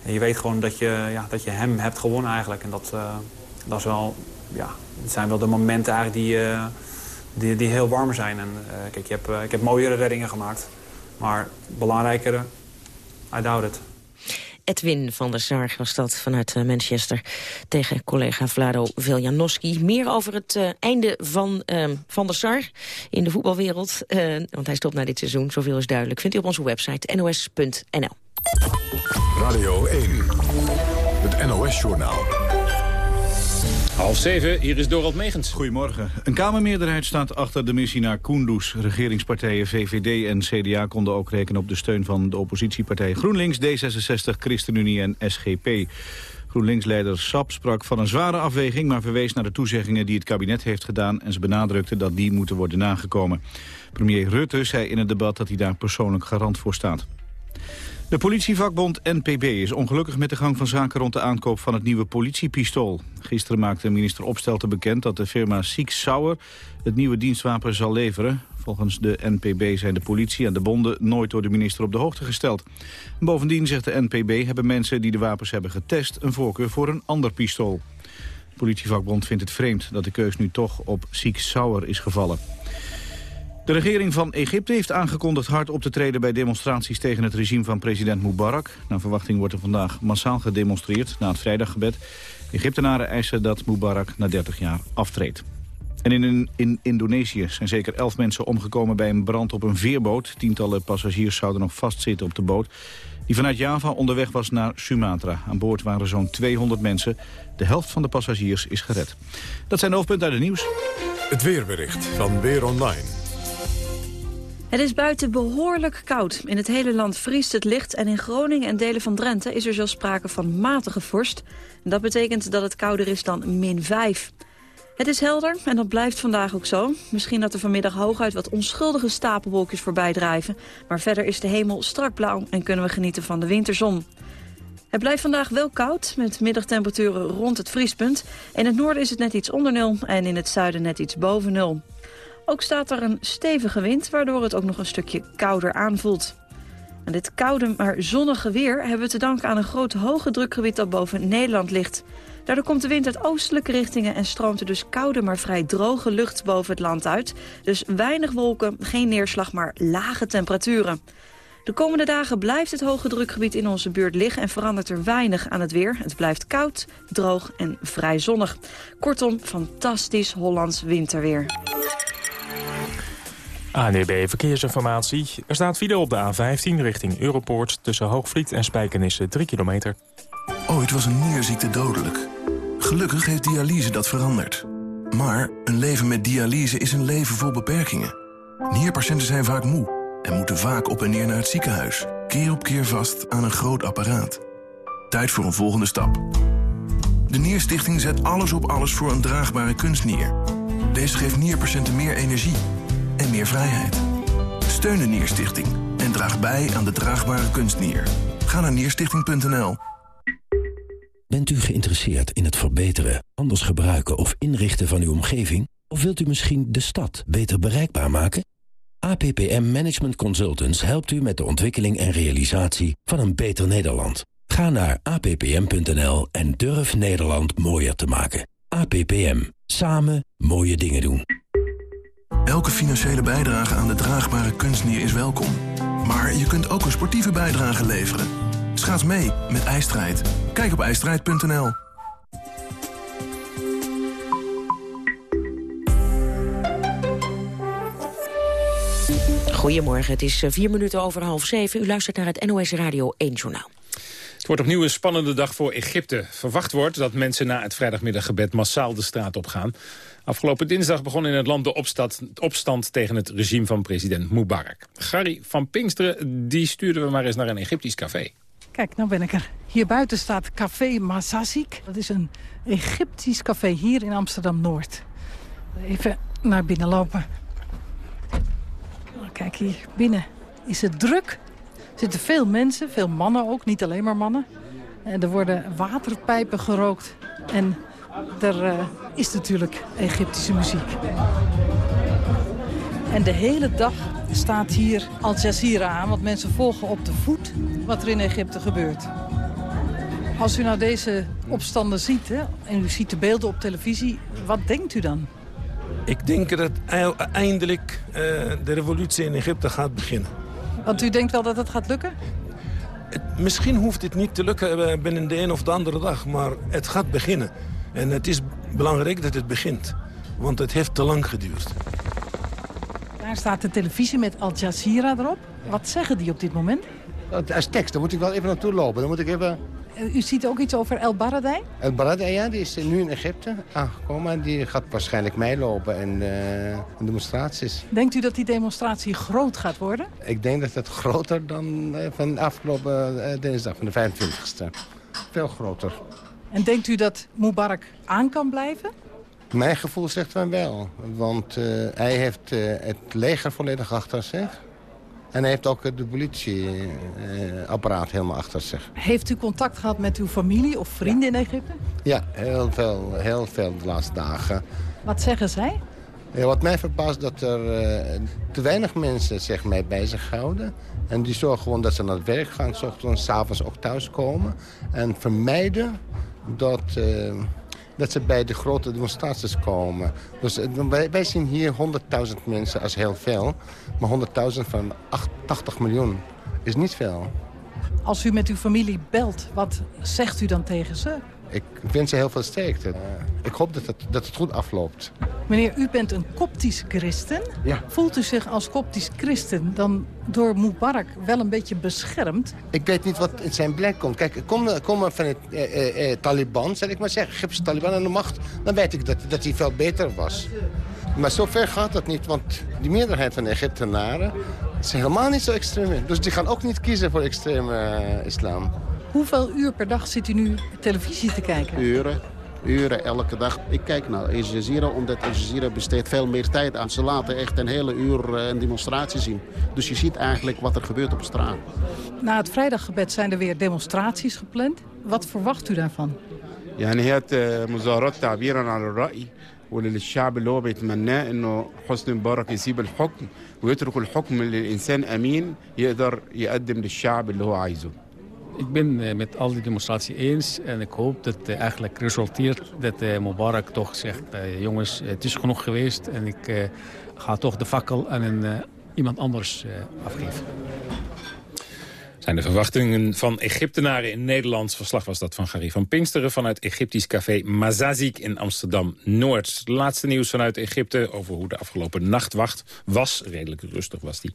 en je weet gewoon dat je, ja, dat je hem hebt gewonnen eigenlijk. En dat, dat is wel, ja, het zijn wel de momenten eigenlijk die, uh, die, die heel warm zijn. En uh, kijk, je hebt, ik heb mooiere reddingen gemaakt. Maar belangrijkere, I doubt it. Edwin van der Sar was dat vanuit Manchester tegen collega Vlado Veljanowski. Meer over het uh, einde van uh, Van der Sar in de voetbalwereld. Uh, want hij stopt na dit seizoen, zoveel is duidelijk. Vindt u op onze website nos.nl. Radio 1, het NOS-journaal. Half zeven, hier is Dorald Megens. Goedemorgen. Een Kamermeerderheid staat achter de missie naar Kunduz. Regeringspartijen VVD en CDA konden ook rekenen op de steun van de oppositiepartijen GroenLinks, D66, ChristenUnie en SGP. GroenLinks-leider Sap sprak van een zware afweging... maar verwees naar de toezeggingen die het kabinet heeft gedaan... en ze benadrukte dat die moeten worden nagekomen. Premier Rutte zei in het debat dat hij daar persoonlijk garant voor staat. De politievakbond NPB is ongelukkig met de gang van zaken rond de aankoop van het nieuwe politiepistool. Gisteren maakte minister Opstelten bekend dat de firma Six Sauer het nieuwe dienstwapen zal leveren. Volgens de NPB zijn de politie en de bonden nooit door de minister op de hoogte gesteld. En bovendien, zegt de NPB, hebben mensen die de wapens hebben getest een voorkeur voor een ander pistool. De politievakbond vindt het vreemd dat de keus nu toch op Six Sauer is gevallen. De regering van Egypte heeft aangekondigd hard op te treden bij demonstraties tegen het regime van president Mubarak. Naar verwachting wordt er vandaag massaal gedemonstreerd na het vrijdaggebed. Egyptenaren eisen dat Mubarak na 30 jaar aftreedt. En in, in Indonesië zijn zeker elf mensen omgekomen bij een brand op een veerboot. Tientallen passagiers zouden nog vastzitten op de boot. Die vanuit Java onderweg was naar Sumatra. Aan boord waren zo'n 200 mensen. De helft van de passagiers is gered. Dat zijn de hoofdpunten uit het nieuws. Het weerbericht van Weer Online. Het is buiten behoorlijk koud. In het hele land vriest het licht en in Groningen en delen van Drenthe is er zelfs sprake van matige vorst. Dat betekent dat het kouder is dan min 5. Het is helder en dat blijft vandaag ook zo. Misschien dat er vanmiddag hooguit wat onschuldige stapelwolkjes voorbij drijven. Maar verder is de hemel strak blauw en kunnen we genieten van de winterzon. Het blijft vandaag wel koud, met middagtemperaturen rond het vriespunt. In het noorden is het net iets onder nul en in het zuiden net iets boven nul. Ook staat er een stevige wind, waardoor het ook nog een stukje kouder aanvoelt. En dit koude maar zonnige weer hebben we te danken aan een groot hoge drukgebied dat boven Nederland ligt. Daardoor komt de wind uit oostelijke richtingen en stroomt er dus koude maar vrij droge lucht boven het land uit. Dus weinig wolken, geen neerslag, maar lage temperaturen. De komende dagen blijft het hoge drukgebied in onze buurt liggen... en verandert er weinig aan het weer. Het blijft koud, droog en vrij zonnig. Kortom, fantastisch Hollands winterweer. ANEB Verkeersinformatie. Er staat file op de A15 richting Europoort... tussen Hoogvliet en Spijkenisse 3 kilometer. Ooit was een nierziekte dodelijk. Gelukkig heeft dialyse dat veranderd. Maar een leven met dialyse is een leven vol beperkingen. Nierpatiënten zijn vaak moe en moeten vaak op en neer naar het ziekenhuis. Keer op keer vast aan een groot apparaat. Tijd voor een volgende stap. De Nierstichting zet alles op alles voor een draagbare kunstnier. Deze geeft meer energie en meer vrijheid. Steun de Nierstichting en draag bij aan de draagbare kunstnier. Ga naar nierstichting.nl. Bent u geïnteresseerd in het verbeteren, anders gebruiken of inrichten van uw omgeving? Of wilt u misschien de stad beter bereikbaar maken? APPM Management Consultants helpt u met de ontwikkeling en realisatie van een beter Nederland. Ga naar appm.nl en durf Nederland mooier te maken. APPM. Samen mooie dingen doen. Elke financiële bijdrage aan de draagbare kunstnier is welkom. Maar je kunt ook een sportieve bijdrage leveren. Schaats mee met IJstrijd. Kijk op ijstrijd.nl. Goedemorgen, het is eh, vier minuten over half zeven. U luistert naar het NOS Radio 1 Journaal. Het wordt opnieuw een spannende dag voor Egypte. Verwacht wordt dat mensen na het vrijdagmiddaggebed massaal de straat op gaan. Afgelopen dinsdag begon in het land de opstand, opstand tegen het regime van president Mubarak. Gary van Pinksteren die stuurden we maar eens naar een Egyptisch café. Kijk, nou ben ik er. Hier buiten staat Café Mazazik. Dat is een Egyptisch café hier in Amsterdam-Noord. Even naar binnen lopen. Kijk, hier binnen is het druk. Zitten veel mensen, veel mannen ook, niet alleen maar mannen. En er worden waterpijpen gerookt. En er uh, is natuurlijk Egyptische muziek. En de hele dag staat hier Al Jazeera aan, want mensen volgen op de voet wat er in Egypte gebeurt. Als u nou deze opstanden ziet en u ziet de beelden op televisie, wat denkt u dan? Ik denk dat eindelijk uh, de revolutie in Egypte gaat beginnen. Want u denkt wel dat het gaat lukken? Het, misschien hoeft het niet te lukken eh, binnen de een of de andere dag, maar het gaat beginnen. En het is belangrijk dat het begint, want het heeft te lang geduurd. Daar staat de televisie met Al Jazeera erop. Wat zeggen die op dit moment? Als tekst, dan moet ik wel even naartoe lopen. Dan moet ik even... U ziet ook iets over El Baradei? El Baradei, ja, die is nu in Egypte aangekomen. En die gaat waarschijnlijk meelopen en uh, demonstraties. Denkt u dat die demonstratie groot gaat worden? Ik denk dat het groter dan uh, van afgelopen uh, dinsdag, van de 25e. Veel groter. En denkt u dat Mubarak aan kan blijven? Mijn gevoel zegt van wel. Want hij heeft het leger volledig achter zich. En hij heeft ook de politieapparaat helemaal achter zich. Heeft u contact gehad met uw familie of vrienden in Egypte? Ja, heel veel, heel veel de laatste dagen. Wat zeggen zij? Ja, wat mij verbaast dat er uh, te weinig mensen zich mee bezighouden. En die zorgen gewoon dat ze naar het werk gaan, s ochtends, s avonds ook thuiskomen. En vermijden dat... Uh, dat ze bij de grote demonstraties komen. Dus eh, wij, wij zien hier 100.000 mensen als heel veel. Maar 100.000 van 80 miljoen is niet veel. Als u met uw familie belt, wat zegt u dan tegen ze? Ik wens ze heel veel sterkte. Ik hoop dat het, dat het goed afloopt. Meneer, u bent een koptisch christen. Ja. Voelt u zich als koptisch christen dan door Mubarak wel een beetje beschermd? Ik weet niet wat in zijn blijk komt. Kijk, kom, kom van het eh, eh, eh, Taliban, zal ik maar zeggen. Egyptische Taliban aan de macht. Dan weet ik dat, dat hij veel beter was. Maar zover gaat dat niet, want de meerderheid van de Egyptenaren... is helemaal niet zo extreem. Dus die gaan ook niet kiezen voor extreme uh, islam. Hoeveel uur per dag zit u nu televisie te kijken? Uren. Uren elke dag. Ik kijk naar Al Jazeera, omdat Al Jazeera besteedt veel meer tijd aan. Ze laten echt een hele uur een demonstratie zien. Dus je ziet eigenlijk wat er gebeurt op straat. Na het vrijdaggebed zijn er weer demonstraties gepland. Wat verwacht u daarvan? يعني هي مظاهرات تعبيرا عن الرأي وللشعب اللي هو بيتمناه انه حسني مبارك يسيب الحكم ويترك الحكم للانسان امين يقدر يقدم للشعب اللي هو عايزه. ik ben met al die demonstratie eens en ik hoop dat het eigenlijk resulteert dat Mubarak toch zegt... jongens, het is genoeg geweest en ik ga toch de fakkel aan een, iemand anders afgeven. Zijn de verwachtingen van Egyptenaren in Nederland? Verslag was dat van Gary van Pinksteren vanuit Egyptisch café Mazazik in Amsterdam-Noord. Laatste nieuws vanuit Egypte over hoe de afgelopen nachtwacht was. Redelijk rustig was die.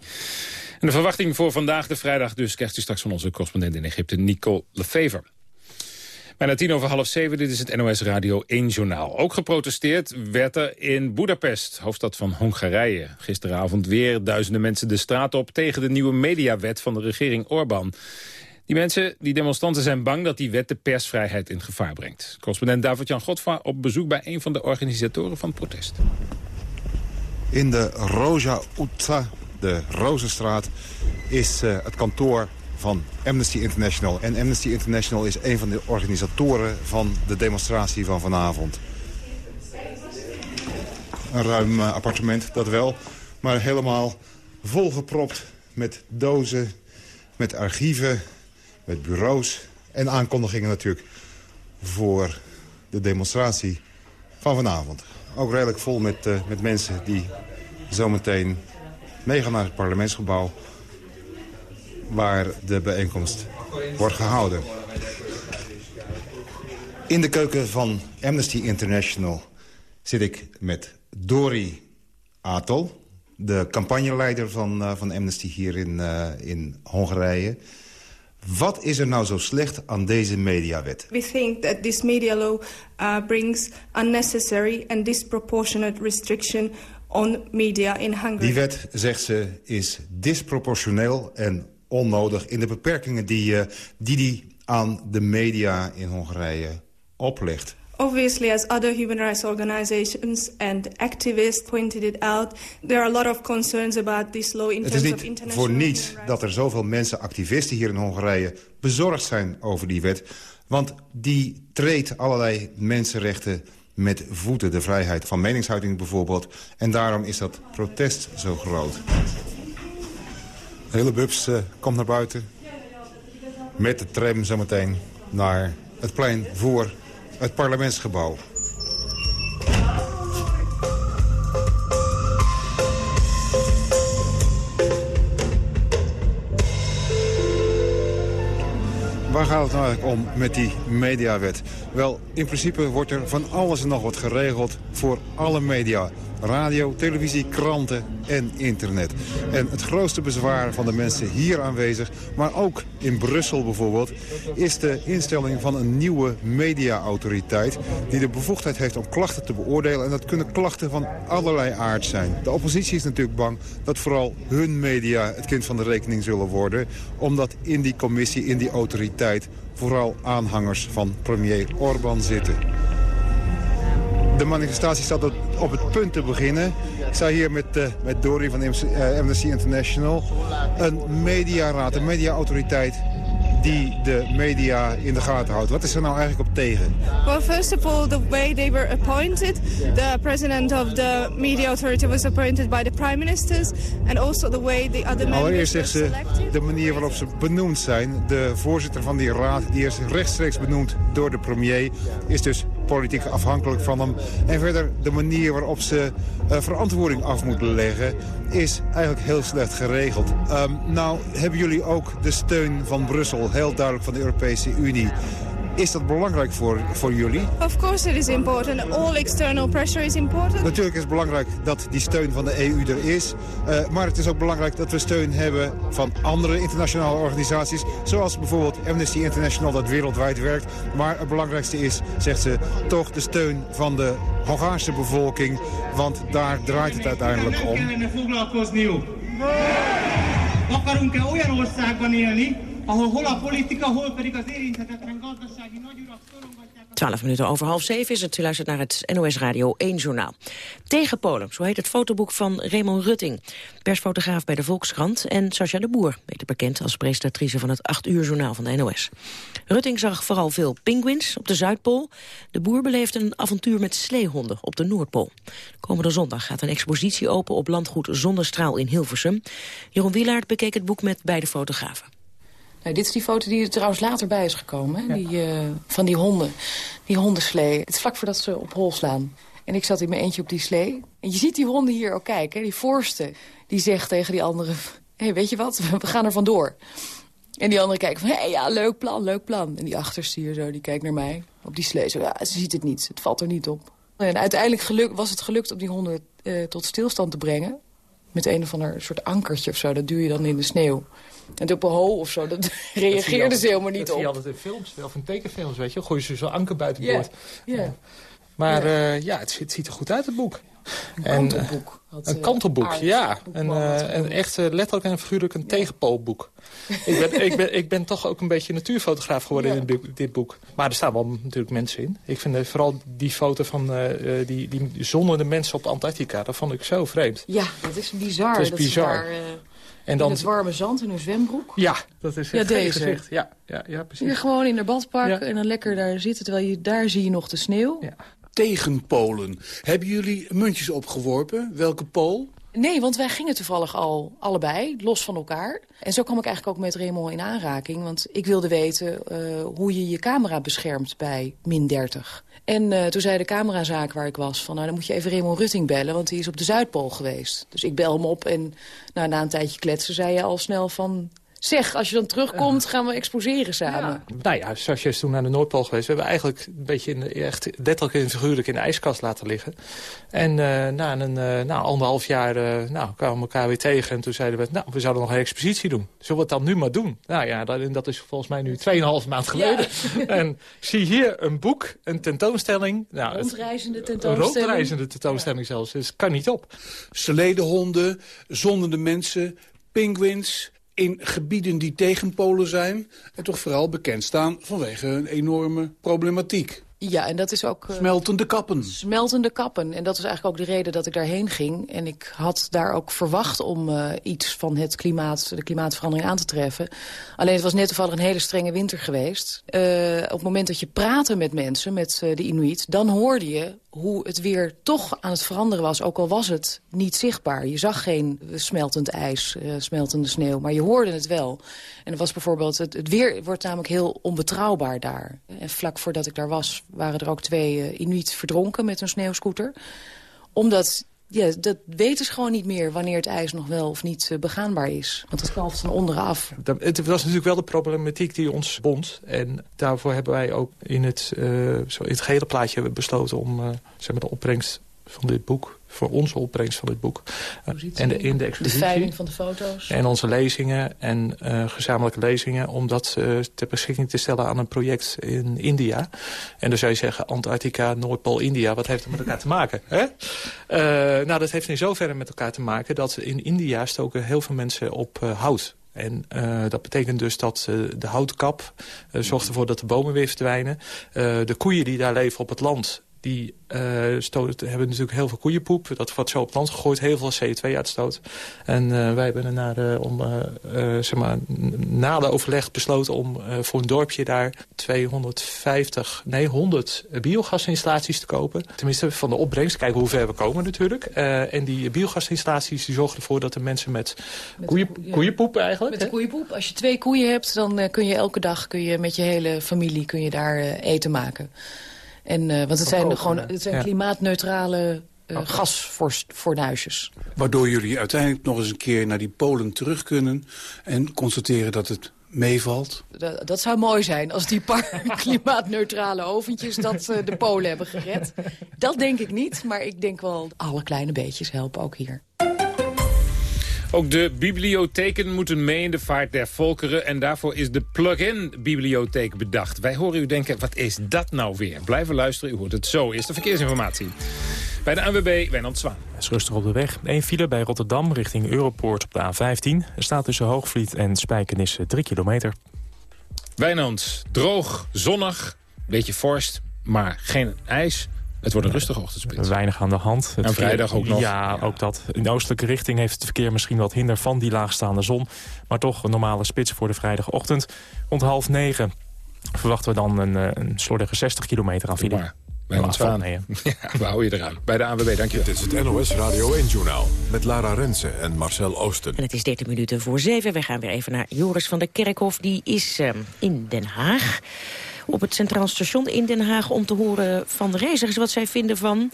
En de verwachting voor vandaag, de vrijdag dus, krijgt u straks van onze correspondent in Egypte, Nicole Lefever. Bijna tien over half zeven, dit is het NOS Radio 1 Journaal. Ook geprotesteerd werd er in Budapest, hoofdstad van Hongarije. Gisteravond weer duizenden mensen de straat op... tegen de nieuwe mediawet van de regering Orbán. Die mensen, die demonstranten zijn bang dat die wet de persvrijheid in gevaar brengt. Correspondent David-Jan Godva op bezoek bij een van de organisatoren van het protest. In de Roja Utsa, de Rozenstraat, is uh, het kantoor van Amnesty International. En Amnesty International is een van de organisatoren van de demonstratie van vanavond. Een ruim uh, appartement, dat wel. Maar helemaal volgepropt met dozen, met archieven, met bureaus... en aankondigingen natuurlijk voor de demonstratie van vanavond. Ook redelijk vol met, uh, met mensen die zometeen meegaan naar het parlementsgebouw waar de bijeenkomst wordt gehouden. In de keuken van Amnesty International zit ik met Dori Atel. de campagneleider van, uh, van Amnesty hier in, uh, in Hongarije. Wat is er nou zo slecht aan deze mediawet? We think that this media law uh, brings unnecessary and disproportionate restriction on media in Hungary. Die wet, zegt ze, is disproportioneel en onnodig in de beperkingen die, uh, die die aan de media in Hongarije oplegt. Obviously, as other human rights organizations and activists pointed it out, there are a lot of concerns about this law in Het terms is of niet international voor niets dat er zoveel mensen, activisten hier in Hongarije... bezorgd zijn over die wet. Want die treedt allerlei mensenrechten met voeten. De vrijheid van meningsuiting bijvoorbeeld. En daarom is dat protest zo groot. De hele bubs uh, komt naar buiten. Met de tram zometeen naar het plein voor het parlementsgebouw. Waar gaat het nou eigenlijk om met die mediawet? Wel, in principe wordt er van alles en nog wat geregeld voor alle media. Radio, televisie, kranten en internet. En het grootste bezwaar van de mensen hier aanwezig, maar ook in Brussel bijvoorbeeld... is de instelling van een nieuwe mediaautoriteit... die de bevoegdheid heeft om klachten te beoordelen. En dat kunnen klachten van allerlei aard zijn. De oppositie is natuurlijk bang dat vooral hun media het kind van de rekening zullen worden... omdat in die commissie, in die autoriteit... vooral aanhangers van premier Orbán zitten. De manifestatie staat op het punt te beginnen. Ik sta hier met, uh, met Dori van Amnesty International. Een mediaraad, een mediaautoriteit die de media in de gaten houdt. Wat is er nou eigenlijk op tegen? Well, first of all, the way they were appointed. The president of the media authority was appointed by the prime ministers. And also the way the other members Allereerst zegt ze de manier waarop ze benoemd zijn. De voorzitter van die raad, die is rechtstreeks benoemd door de premier... is dus politiek afhankelijk van hem. En verder de manier waarop ze uh, verantwoording af moeten leggen... is eigenlijk heel slecht geregeld. Um, nou, hebben jullie ook de steun van Brussel, heel duidelijk van de Europese Unie... Is dat belangrijk voor, voor jullie? Of course it is important. All external pressure is important. Natuurlijk is het belangrijk dat die steun van de EU er is. Uh, maar het is ook belangrijk dat we steun hebben van andere internationale organisaties. Zoals bijvoorbeeld Amnesty International dat wereldwijd werkt. Maar het belangrijkste is, zegt ze, toch de steun van de Hongaarse bevolking. Want daar draait het uiteindelijk om. Akarunk-e olyan országban élni, ahol hol a politika, hol pedig az érinthetetlen gazdasági nagyurak 12 minuten over half zeven is het. U luistert naar het NOS Radio 1 journaal. Tegen Polen, zo heet het fotoboek van Raymond Rutting. Persfotograaf bij de Volkskrant. En Sascha de Boer, beter bekend als presentatrice van het 8 uur journaal van de NOS. Rutting zag vooral veel pinguïns op de Zuidpool. De Boer beleefde een avontuur met sleehonden op de Noordpool. Komende zondag gaat een expositie open op landgoed Zonnestraal in Hilversum. Jeroen Wielaert bekeek het boek met beide fotografen. Nou, dit is die foto die er trouwens later bij is gekomen. Hè? Die, uh, van die honden. Die hondenslee. Het is vlak voordat ze op hol slaan. En ik zat in mijn eentje op die slee. En je ziet die honden hier ook kijken. Die voorste, die zegt tegen die andere... Hé, hey, weet je wat? We gaan er vandoor. En die andere kijkt van... Hé, hey, ja, leuk plan, leuk plan. En die achterste hier zo, die kijkt naar mij. Op die slee zo, ja, ze ziet het niet. Het valt er niet op. En uiteindelijk geluk, was het gelukt om die honden uh, tot stilstand te brengen. Met een of ander soort ankertje of zo. Dat duw je dan in de sneeuw. En op een hol of zo, dat [laughs] reageerde ze helemaal niet dat op. Dat zie je altijd in films, of in tekenfilms, weet je. Gooi je zo'n anker buiten boord. Ja. Maar ja, uh, ja het, het, ziet er goed uit, het boek. Een kantelboek. En, een kantelboek, ja. En, uh, en echt uh, letterlijk en figuurlijk een ja. tegenpoolboek. ik, ben, ik, ben, ik ben toch ook een beetje natuurfotograaf geworden ja. in dit, dit, boek. Maar er staan wel natuurlijk mensen in. Ik vind vooral die foto van die, die zonder de mensen op Antarctica, dat vond ik zo vreemd. Ja, dat is bizar. Dat is dat bizar. Daar, en dan, in het warme zand in een zwembroek. Ja, dat is ja, deze. gezicht. Ja, ja, ja, precies. Je gewoon in de badpak ja. en dan lekker daar zitten, terwijl je daar zie je nog de sneeuw. Ja. Tegen Polen. Hebben jullie muntjes opgeworpen? Welke pool? Nee, want wij gingen toevallig al allebei, los van elkaar. En zo kwam ik eigenlijk ook met Raymond in aanraking. Want ik wilde weten uh, hoe je je camera beschermt bij min 30. En uh, toen zei de camerazaak waar ik was van... nou, dan moet je even Raymond Rutting bellen, want die is op de Zuidpool geweest. Dus ik bel hem op en nou, na een tijdje kletsen zei je al snel van... Zeg, als je dan terugkomt, gaan we exposeren samen. Nou ja, zoals je is toen naar de Noordpool geweest. We hebben eigenlijk een beetje in, echt letterlijk en figuurlijk in de ijskast laten liggen. En uh, na een uh, na anderhalf jaar uh, nou, kwamen we elkaar weer tegen. En toen zeiden we, nou, we zouden nog een expositie doen. Zullen we het dan nu maar doen? Nou ja, dat, dat is volgens mij nu 2,5 maand geleden. Ja. [laughs] en zie hier een boek, een tentoonstelling. Nou, rondreizende tentoonstelling. Een rondreizende tentoonstelling ja. zelfs. Dus kan niet op. Seledehonden, zondende mensen, penguins in gebieden die tegenpolen zijn... en toch vooral bekend staan vanwege een enorme problematiek. Ja, en dat is ook... Uh, smeltende kappen. Smeltende kappen. En dat is eigenlijk ook de reden dat ik daarheen ging. En ik had daar ook verwacht om uh, iets van het klimaat, de klimaatverandering aan te treffen. Alleen het was net toevallig een hele strenge winter geweest. Uh, op het moment dat je praatte met mensen, met de Inuit... dan hoorde je hoe het weer toch aan het veranderen was. Ook al was het niet zichtbaar. Je zag geen smeltend ijs, smeltende sneeuw. Maar je hoorde het wel. En er was bijvoorbeeld... Het, het weer wordt namelijk heel onbetrouwbaar daar. En vlak voordat ik daar was waren er ook twee uh, Inuit verdronken met een sneeuwscooter. Omdat, ja, dat weten ze gewoon niet meer wanneer het ijs nog wel of niet uh, begaanbaar is. Want het kalft van onderaf. Dat, het was natuurlijk wel de problematiek die ons bond. En daarvoor hebben wij ook in het, uh, zo het gehele plaatje besloten om zeg maar de opbrengst van dit boek voor onze opbrengst van dit boek. en de, in de expositie. De veiling van de foto's. En onze lezingen en uh, gezamenlijke lezingen... om dat uh, ter beschikking te stellen aan een project in India. En dan zou je zeggen, Antarctica, Noordpool, India... wat heeft dat met elkaar te maken? Hè? Uh, nou, dat heeft in zoverre met elkaar te maken... dat in India stoken heel veel mensen op hout. En uh, dat betekent dus dat uh, de houtkap uh, zorgt ervoor dat de bomen weer verdwijnen. de koeien die daar leven op het land die uh, stoten, hebben natuurlijk heel veel koeienpoep. Dat wordt zo op land gegooid, heel veel CO2-uitstoot. En uh, wij hebben er na, de, om, zeg maar, na de overleg besloten om voor een dorpje daar 250, nee 100 biogasinstallaties te kopen. Tenminste van de opbrengst, kijken hoe ver we komen natuurlijk. en die biogasinstallaties die zorgen ervoor dat de mensen met, met koeien, ja. koeienpoep eigenlijk... Met koeienpoep. Als je twee koeien hebt, dan kun je elke dag kun je met je hele familie kun je daar eten maken. En, uh, want het zijn, gewoon, het zijn ja. klimaatneutrale uh, okay. gasfornuisjes. Waardoor jullie uiteindelijk nog eens een keer naar die Polen terug kunnen... en constateren dat het meevalt? Dat, dat zou mooi zijn als die paar [laughs] klimaatneutrale oventjes dat uh, de Polen hebben gered. Dat denk ik niet, maar ik denk wel alle kleine beetjes helpen ook hier. Ook de bibliotheken moeten mee in de vaart der volkeren... en daarvoor is de plug-in bibliotheek bedacht. Wij horen u denken, wat is dat nou weer? Blijven luisteren, u hoort het zo. Eerst de verkeersinformatie. Bij de ANWB, Wijnand Zwaan. Het is rustig op de weg. Eén file bij Rotterdam richting Europoort op de A15. Er staat tussen Hoogvliet en Spijkenisse 3 kilometer. Wijnand, droog, zonnig, beetje vorst, maar geen ijs... Het wordt een rustige ochtendspits. Weinig aan de hand. Het en vrijdag ook nog. Ja, ja, ook dat. In de oostelijke richting heeft het verkeer misschien wat hinder van die laagstaande zon. Maar toch een normale spits voor de vrijdagochtend. Rond half negen verwachten we dan een, een slordige 60 kilometer aan file. Bij ons aan. Ja, we houden je eraan. Bij de ANWB, dankjewel. Dit is het NOS Radio 1-journaal met Lara Rensen en Marcel Oosten. En het is 13 minuten voor 7. We gaan weer even naar Joris van der Kerkhof. Die is uh, in Den Haag op het Centraal Station in Den Haag... om te horen van de reizigers wat zij vinden van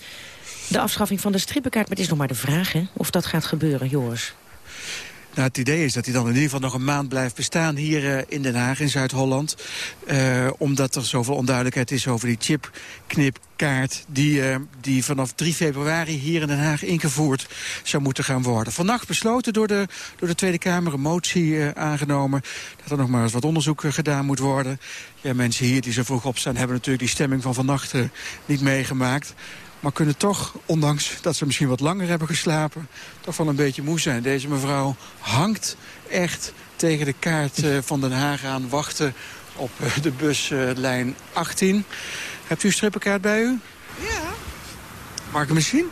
de afschaffing van de strippenkaart. Maar het is nog maar de vraag hè, of dat gaat gebeuren, Joris. Nou, het idee is dat hij dan in ieder geval nog een maand blijft bestaan hier uh, in Den Haag, in Zuid-Holland. Uh, omdat er zoveel onduidelijkheid is over die chipknipkaart die, uh, die vanaf 3 februari hier in Den Haag ingevoerd zou moeten gaan worden. Vannacht besloten door de, door de Tweede Kamer, een motie aangenomen... dat er nog maar eens wat onderzoek gedaan moet worden. Ja, mensen hier die zo vroeg opstaan hebben natuurlijk die stemming van vannacht niet meegemaakt. Maar kunnen toch, ondanks dat ze misschien wat langer hebben geslapen... toch wel een beetje moe zijn. Deze mevrouw hangt echt tegen de kaart uh, van Den Haag aan... wachten op uh, de buslijn uh, 18. Hebt u een strippenkaart bij u? Ja. Mag ik hem eens zien?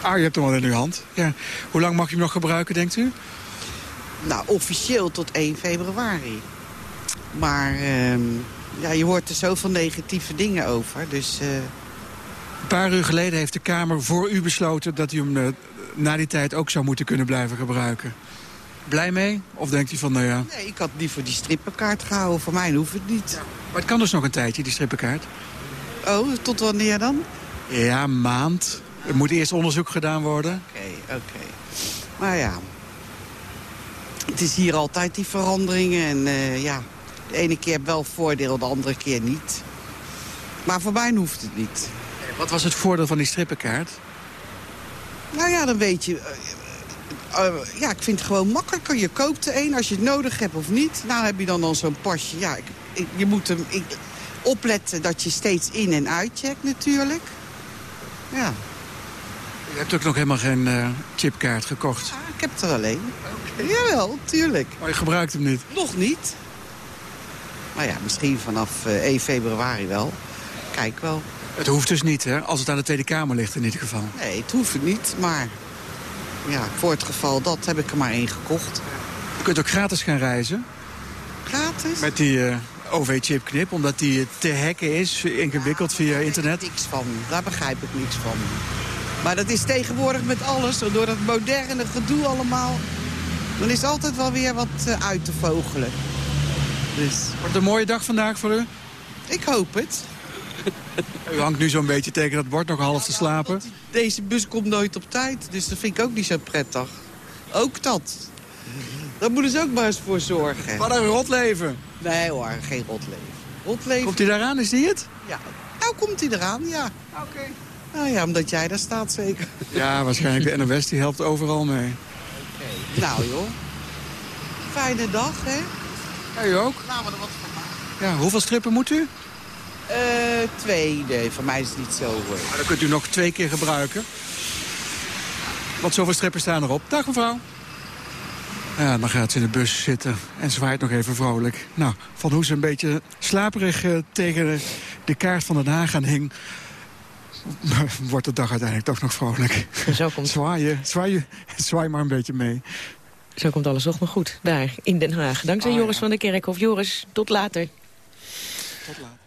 Ah, je hebt hem al in uw hand. Ja. Hoe lang mag je hem nog gebruiken, denkt u? Nou, officieel tot 1 februari. Maar uh, ja, je hoort er zoveel negatieve dingen over, dus... Een paar uur geleden heeft de Kamer voor u besloten... dat u hem uh, na die tijd ook zou moeten kunnen blijven gebruiken. Blij mee? Of denkt u van, nou ja... Nee, ik had liever die strippenkaart gehouden. Voor mij hoeft het niet. Ja. Maar het kan dus nog een tijdje, die strippenkaart. Oh, tot wanneer dan? Ja, maand. Er moet eerst onderzoek gedaan worden. Oké, okay, oké. Okay. Maar ja... het is hier altijd die veranderingen. En uh, ja, de ene keer wel voordeel, de andere keer niet. Maar voor mij hoeft het niet. Wat was het voordeel van die strippenkaart? Nou ja, dan weet je... Uh, uh, ja, ik vind het gewoon makkelijker. Je koopt er een als je het nodig hebt of niet. Nou heb je dan dan zo'n pasje. Ja, ik, ik, je moet hem ik, opletten dat je steeds in- en uitcheckt natuurlijk. Ja. Je hebt ook nog helemaal geen uh, chipkaart gekocht? Ik heb er alleen. Okay. Jawel, tuurlijk. Maar je gebruikt hem niet? Nog niet. Maar ja, misschien vanaf 1 februari wel. Kijk wel. Het hoeft dus niet, hè? Als het aan de Tweede Kamer ligt in ieder geval. Nee, het hoeft niet, maar... Ja, voor het geval dat heb ik er maar één gekocht. Je kunt ook gratis gaan reizen. Gratis? Met die uh, OV-chipknip, omdat die te hacken is, ingewikkeld ja, via internet. Daar niks van. Daar begrijp ik niks van. Maar dat is tegenwoordig met alles, door dat moderne gedoe allemaal... dan is altijd wel weer wat uh, uit te vogelen. Dus. Wordt een mooie dag vandaag voor u? Ik hoop het. [laughs] U hangt nu zo'n beetje tegen dat bord nog half te slapen. Deze bus komt nooit op tijd, dus dat vind ik ook niet zo prettig. Ook dat. Daar moeten ze ook maar eens voor zorgen. Wat een rotleven. Nee hoor, geen rotleven. rotleven. Komt hij daaraan, is die het? Ja. Nou komt hij eraan, ja. Oké. Okay. Nou ja, omdat jij daar staat zeker. Ja, waarschijnlijk de NOS die helpt overal mee. Oké. Okay. Nou joh. Fijne dag, hè? Ja, u ook? Laten we er wat van maken. Ja, hoeveel strippen moet u? Uh, twee, nee, voor mij is het niet zo. Uh... Maar dan kunt u nog twee keer gebruiken. Want zoveel strippen staan erop. Dag mevrouw. Ja, dan gaat ze in de bus zitten en zwaait nog even vrolijk. Nou, van hoe ze een beetje slaperig uh, tegen de kaart van Den Haag aan hing... [laughs] wordt de dag uiteindelijk toch nog vrolijk. Zo komt... Zwaaien, zwaaien, [laughs] zwaai maar een beetje mee. Zo komt alles toch nog goed, daar in Den Haag. Dankzij oh, Joris ja. van der Kerkhof. Joris, tot later. Tot later.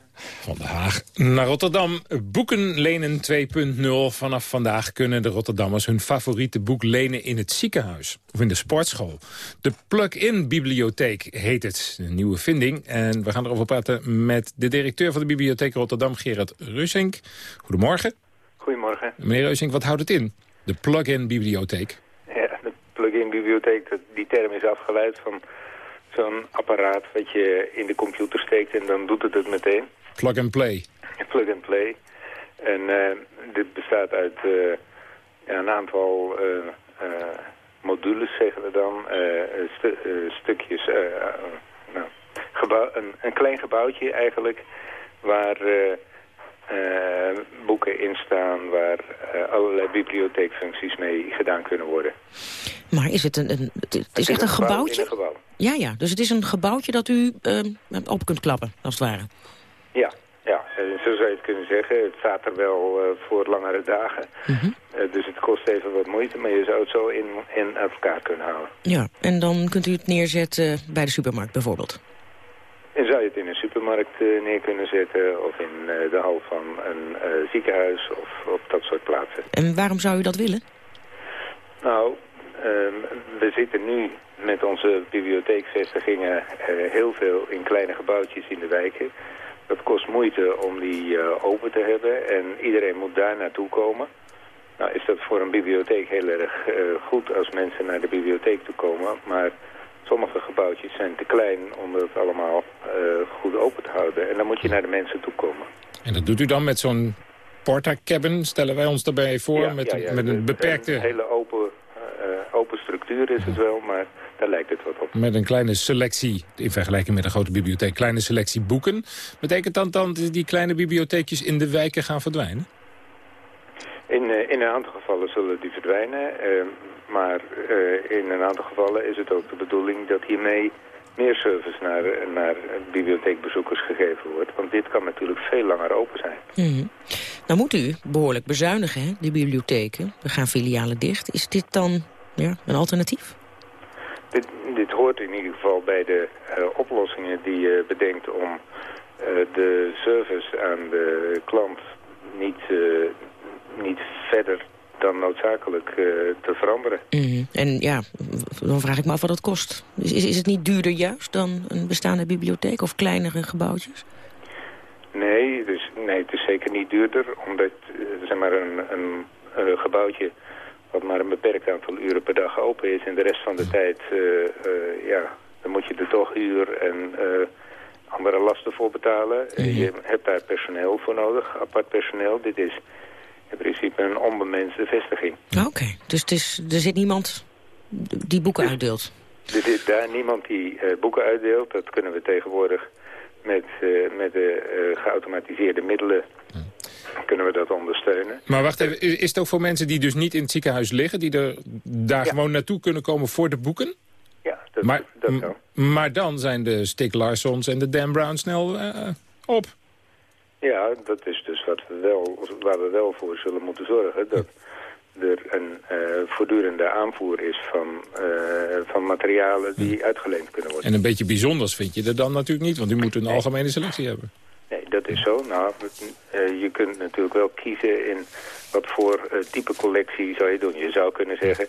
Van Den Haag naar Rotterdam. Boeken lenen 2.0. Vanaf vandaag kunnen de Rotterdammers hun favoriete boek lenen in het ziekenhuis. Of in de sportschool. De Plug-in Bibliotheek heet het. Een nieuwe vinding. En we gaan erover praten met de directeur van de Bibliotheek Rotterdam, Gerard Reusink. Goedemorgen. Goedemorgen. Meneer Reusink, wat houdt het in? De Plug-in Bibliotheek. Ja, de Plug-in Bibliotheek, die term is afgeleid van zo'n apparaat wat je in de computer steekt en dan doet het het meteen. Plug and play. Plug and play. En uh, dit bestaat uit uh, ja, een aantal uh, modules, zeggen we dan. Stu stukjes, nou, gebouw, een, een, klein gebouwtje eigenlijk, waar boeken in staan, waar allerlei bibliotheekfuncties mee gedaan kunnen worden. Maar is het een, een het is, het is echt een, gebouwtje? Een gebouw. Ja, ja. Dus het is een gebouwtje dat u op kunt klappen, als het ware. Ja, zo zou je het kunnen zeggen. Het staat er wel uh, voor langere dagen. Mm -hmm. uh, dus het kost even wat moeite, maar je zou het zo in, in elkaar kunnen houden. Ja, en dan kunt u het neerzetten bij de supermarkt bijvoorbeeld? En zou je het in een supermarkt neer kunnen zetten of in de hal van een ziekenhuis of op dat soort plaatsen. En waarom zou u dat willen? Nou, we zitten nu met onze bibliotheekvestigingen heel veel in kleine gebouwtjes in de wijken. Dat kost moeite om die uh, open te hebben en iedereen moet daar naartoe komen. Nou is dat voor een bibliotheek heel erg uh, goed als mensen naar de bibliotheek toe komen. Maar sommige gebouwtjes zijn te klein om dat allemaal uh, goed open te houden. En dan moet je naar de mensen toe komen. En dat doet u dan met zo'n porta-cabin, stellen wij ons daarbij voor, ja, met, ja, ja, met een beperkte... Een hele open, open structuur is het wel, maar daar lijkt het wat op. Met een kleine selectie, in vergelijking met een grote bibliotheek, kleine selectie boeken. Betekent dat dan dat die kleine bibliotheekjes in de wijken gaan verdwijnen? In, uh, in een aantal gevallen zullen die verdwijnen. Uh, maar uh, in een aantal gevallen is het ook de bedoeling dat hiermee meer service naar, naar bibliotheekbezoekers gegeven wordt. Want dit kan natuurlijk veel langer open zijn. Mm. Nou moet u behoorlijk bezuinigen, hè, die bibliotheken. Er gaan filialen dicht. Is dit dan ja, een alternatief? Dit, dit hoort in ieder geval bij de uh, oplossingen die je bedenkt om uh, de service aan de klant niet, uh, niet verder dan noodzakelijk te veranderen. Mm. En ja, dan vraag ik me af wat dat kost. Is, is, is het niet duurder juist dan een bestaande bibliotheek of kleinere gebouwtjes? Nee, dus, nee, het is zeker niet duurder, omdat zeg maar een, een gebouwtje wat maar een beperkt aantal uren per dag open is. En de rest van de tijd, ja, dan moet je er toch huur en andere lasten voor betalen. Je hebt daar personeel voor nodig, apart personeel. Dit is in principe een onbemenste vestiging. Oké, dus het is, er zit niemand die boeken dus uitdeelt? Er zit daar niemand die uh, boeken uitdeelt. Dat kunnen we tegenwoordig met, uh, met de uh, geautomatiseerde middelen kunnen we dat ondersteunen. Maar wacht even, is het ook voor mensen die dus niet in het ziekenhuis liggen... die er daar gewoon naartoe kunnen komen voor de boeken? Ja, dat, maar, dat kan. Maar dan zijn de Stick Larsons en de Dan Brown snel op. Ja, dat is dus wat we wel, waar we wel voor zullen moeten zorgen. Dat er een uh, voortdurende aanvoer is van, uh, van materialen die uitgeleend kunnen worden. En een beetje bijzonders vind je er dan natuurlijk niet, want u moet een algemene selectie hebben. Nee, dat is zo. Nou, uh, je kunt natuurlijk wel kiezen in wat voor type collectie zou je doen. Je zou kunnen zeggen,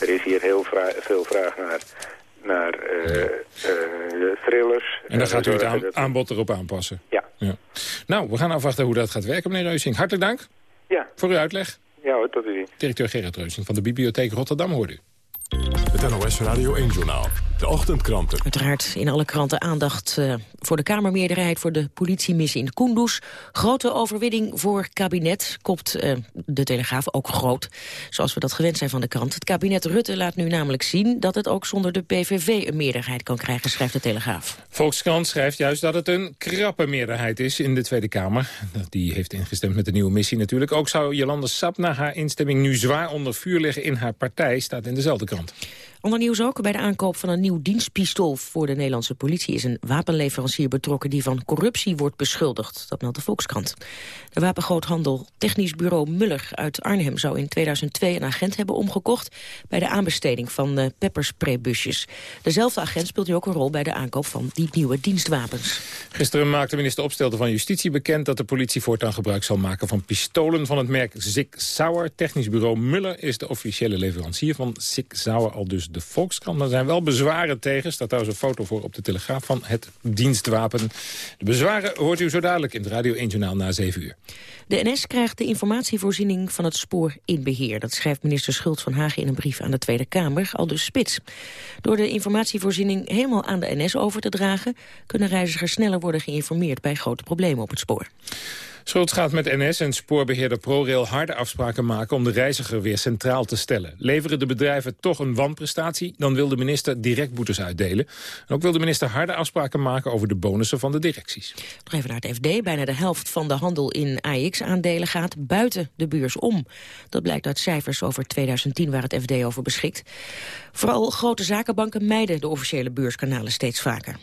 er is hier heel vra veel vraag naar naar uh, uh, thrillers. En dan gaat u het aan, aanbod erop aanpassen? Ja. ja. Nou, we gaan afwachten hoe dat gaat werken, meneer Reusing. Hartelijk dank ja. voor uw uitleg. Ja, tot u. Directeur Gerrit Reusing van de Bibliotheek Rotterdam hoort u. Het NOS Radio 1-journaal. De ochtendkranten. Uiteraard in alle kranten aandacht uh, voor de Kamermeerderheid... voor de politiemissie in Kunduz. Grote overwinning voor kabinet, kopt uh, de Telegraaf ook groot. Zoals we dat gewend zijn van de krant. Het kabinet Rutte laat nu namelijk zien... dat het ook zonder de PVV een meerderheid kan krijgen, schrijft de Telegraaf. Volkskrant schrijft juist dat het een krappe meerderheid is in de Tweede Kamer. Die heeft ingestemd met de nieuwe missie natuurlijk. Ook zou Jolande Sap na haar instemming nu zwaar onder vuur liggen in haar partij... staat in dezelfde krant. Nederland. Ander nieuws ook. Bij de aankoop van een nieuw dienstpistool voor de Nederlandse politie... is een wapenleverancier betrokken die van corruptie wordt beschuldigd. Dat meldt de Volkskrant. De wapengroothandel Technisch Bureau Muller uit Arnhem... zou in 2002 een agent hebben omgekocht... bij de aanbesteding van uh, pepperspraybusjes. Dezelfde agent speelt nu ook een rol bij de aankoop van die nieuwe dienstwapens. Gisteren maakte minister Opstelten van Justitie bekend... dat de politie voortaan gebruik zal maken van pistolen van het merk Sig Sauer. Technisch Bureau Muller is de officiële leverancier van Sig Sauer... al dus de Volkskrant. Er zijn wel bezwaren tegen. Staat trouwens een foto voor op de Telegraaf van het dienstwapen. De bezwaren hoort u zo dadelijk in het Radio 1 Journaal na 7 uur. De NS krijgt de informatievoorziening van het spoor in beheer. Dat schrijft minister Schult van Hagen in een brief aan de Tweede Kamer, al dus spits. Door de informatievoorziening helemaal aan de NS over te dragen... kunnen reizigers sneller worden geïnformeerd bij grote problemen op het spoor. Schultz gaat met NS en spoorbeheerder ProRail harde afspraken maken om de reiziger weer centraal te stellen. Leveren de bedrijven toch een wanprestatie, dan wil de minister direct boetes uitdelen. En ook wil de minister harde afspraken maken over de bonussen van de directies. Nog even naar het FD. Bijna de helft van de handel in AX-aandelen gaat buiten de beurs om. Dat blijkt uit cijfers over 2010 waar het FD over beschikt. Vooral grote zakenbanken mijden de officiële beurskanalen steeds vaker.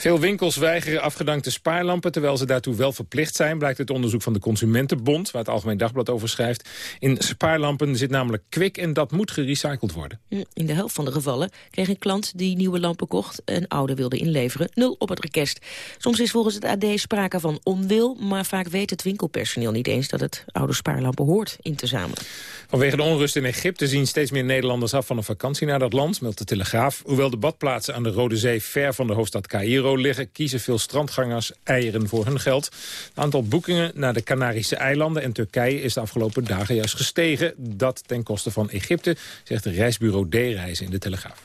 Veel winkels weigeren afgedankte spaarlampen... terwijl ze daartoe wel verplicht zijn, blijkt het onderzoek van de Consumentenbond... waar het Algemeen Dagblad over schrijft. In spaarlampen zit namelijk kwik en dat moet gerecycled worden. Hm, in de helft van de gevallen kreeg een klant die nieuwe lampen kocht... en oude wilde inleveren, nul op het rekest. Soms is volgens het AD sprake van onwil... maar vaak weet het winkelpersoneel niet eens dat het oude spaarlampen hoort in te zamelen. Vanwege de onrust in Egypte zien steeds meer Nederlanders af van een vakantie naar dat land, meldt de Telegraaf. Hoewel de badplaatsen aan de Rode Zee ver van de hoofdstad Cairo liggen, kiezen veel strandgangers eieren voor hun geld. Het aantal boekingen naar de Canarische eilanden en Turkije is de afgelopen dagen juist gestegen. Dat ten koste van Egypte, zegt de reisbureau D-Reizen in de Telegraaf.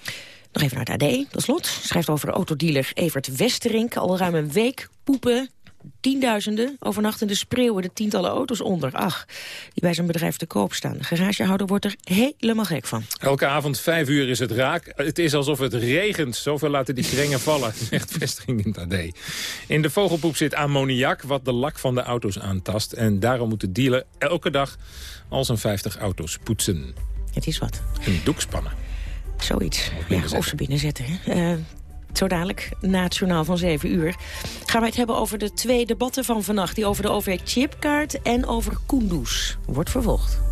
Nog even naar het AD, tot slot. Schrijft over autodealer Evert Westerink. Al ruim een week poepen tienduizenden overnachtende spreeuwen de tientallen auto's onder. Ach, die bij zijn bedrijf te koop staan. De garagehouder wordt er helemaal gek van. Elke avond vijf uur is het raak. Het is alsof het regent. Zoveel laten die kringen [laughs] vallen, zegt vestiging in het AD. In de vogelpoep zit ammoniak, wat de lak van de auto's aantast. En daarom moet de dealer elke dag al zijn 50 auto's poetsen. Het is wat. Een doek spannen. Zoiets. Ja, of ze binnenzetten. Hè. Uh, zo dadelijk, na het journaal van 7 uur, gaan wij het hebben over de twee debatten van vannacht. Die over de OV-chipkaart en over Kunduz. Wordt vervolgd.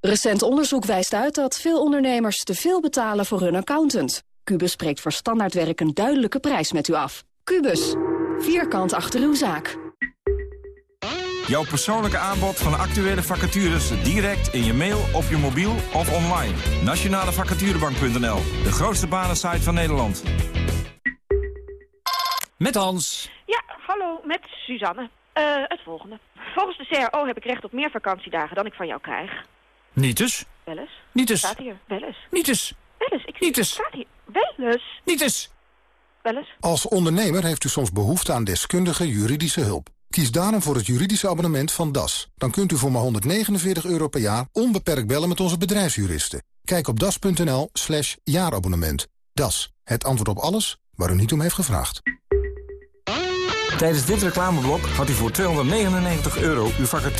Recent onderzoek wijst uit dat veel ondernemers te veel betalen voor hun accountant. Cubus spreekt voor standaardwerk een duidelijke prijs met u af. Cubus, vierkant achter uw zaak. Jouw persoonlijke aanbod van actuele vacatures direct in je mail, op je mobiel of online. Nationalevacaturebank.nl, de grootste banensite van Nederland. Met Hans. Ja, hallo. met Suzanne. Eh, het volgende. Volgens de CRO heb ik recht op meer vakantiedagen dan ik van jou krijg. Niet dus. Wel eens. Niet eens. Staat hier. Wel eens. Niet eens. Wel eens. Ik Niet eens. Staat hier. Wel eens. Niet eens. Wel eens. Als ondernemer heeft u soms behoefte aan deskundige juridische hulp. Kies daarom voor het juridische abonnement van DAS. Dan kunt u voor maar 149 euro per jaar onbeperkt bellen met onze bedrijfsjuristen. Kijk op das.nl slash jaarabonnement. DAS, het antwoord op alles waar u niet om heeft gevraagd. Tijdens dit reclameblok had u voor 299 euro uw vacature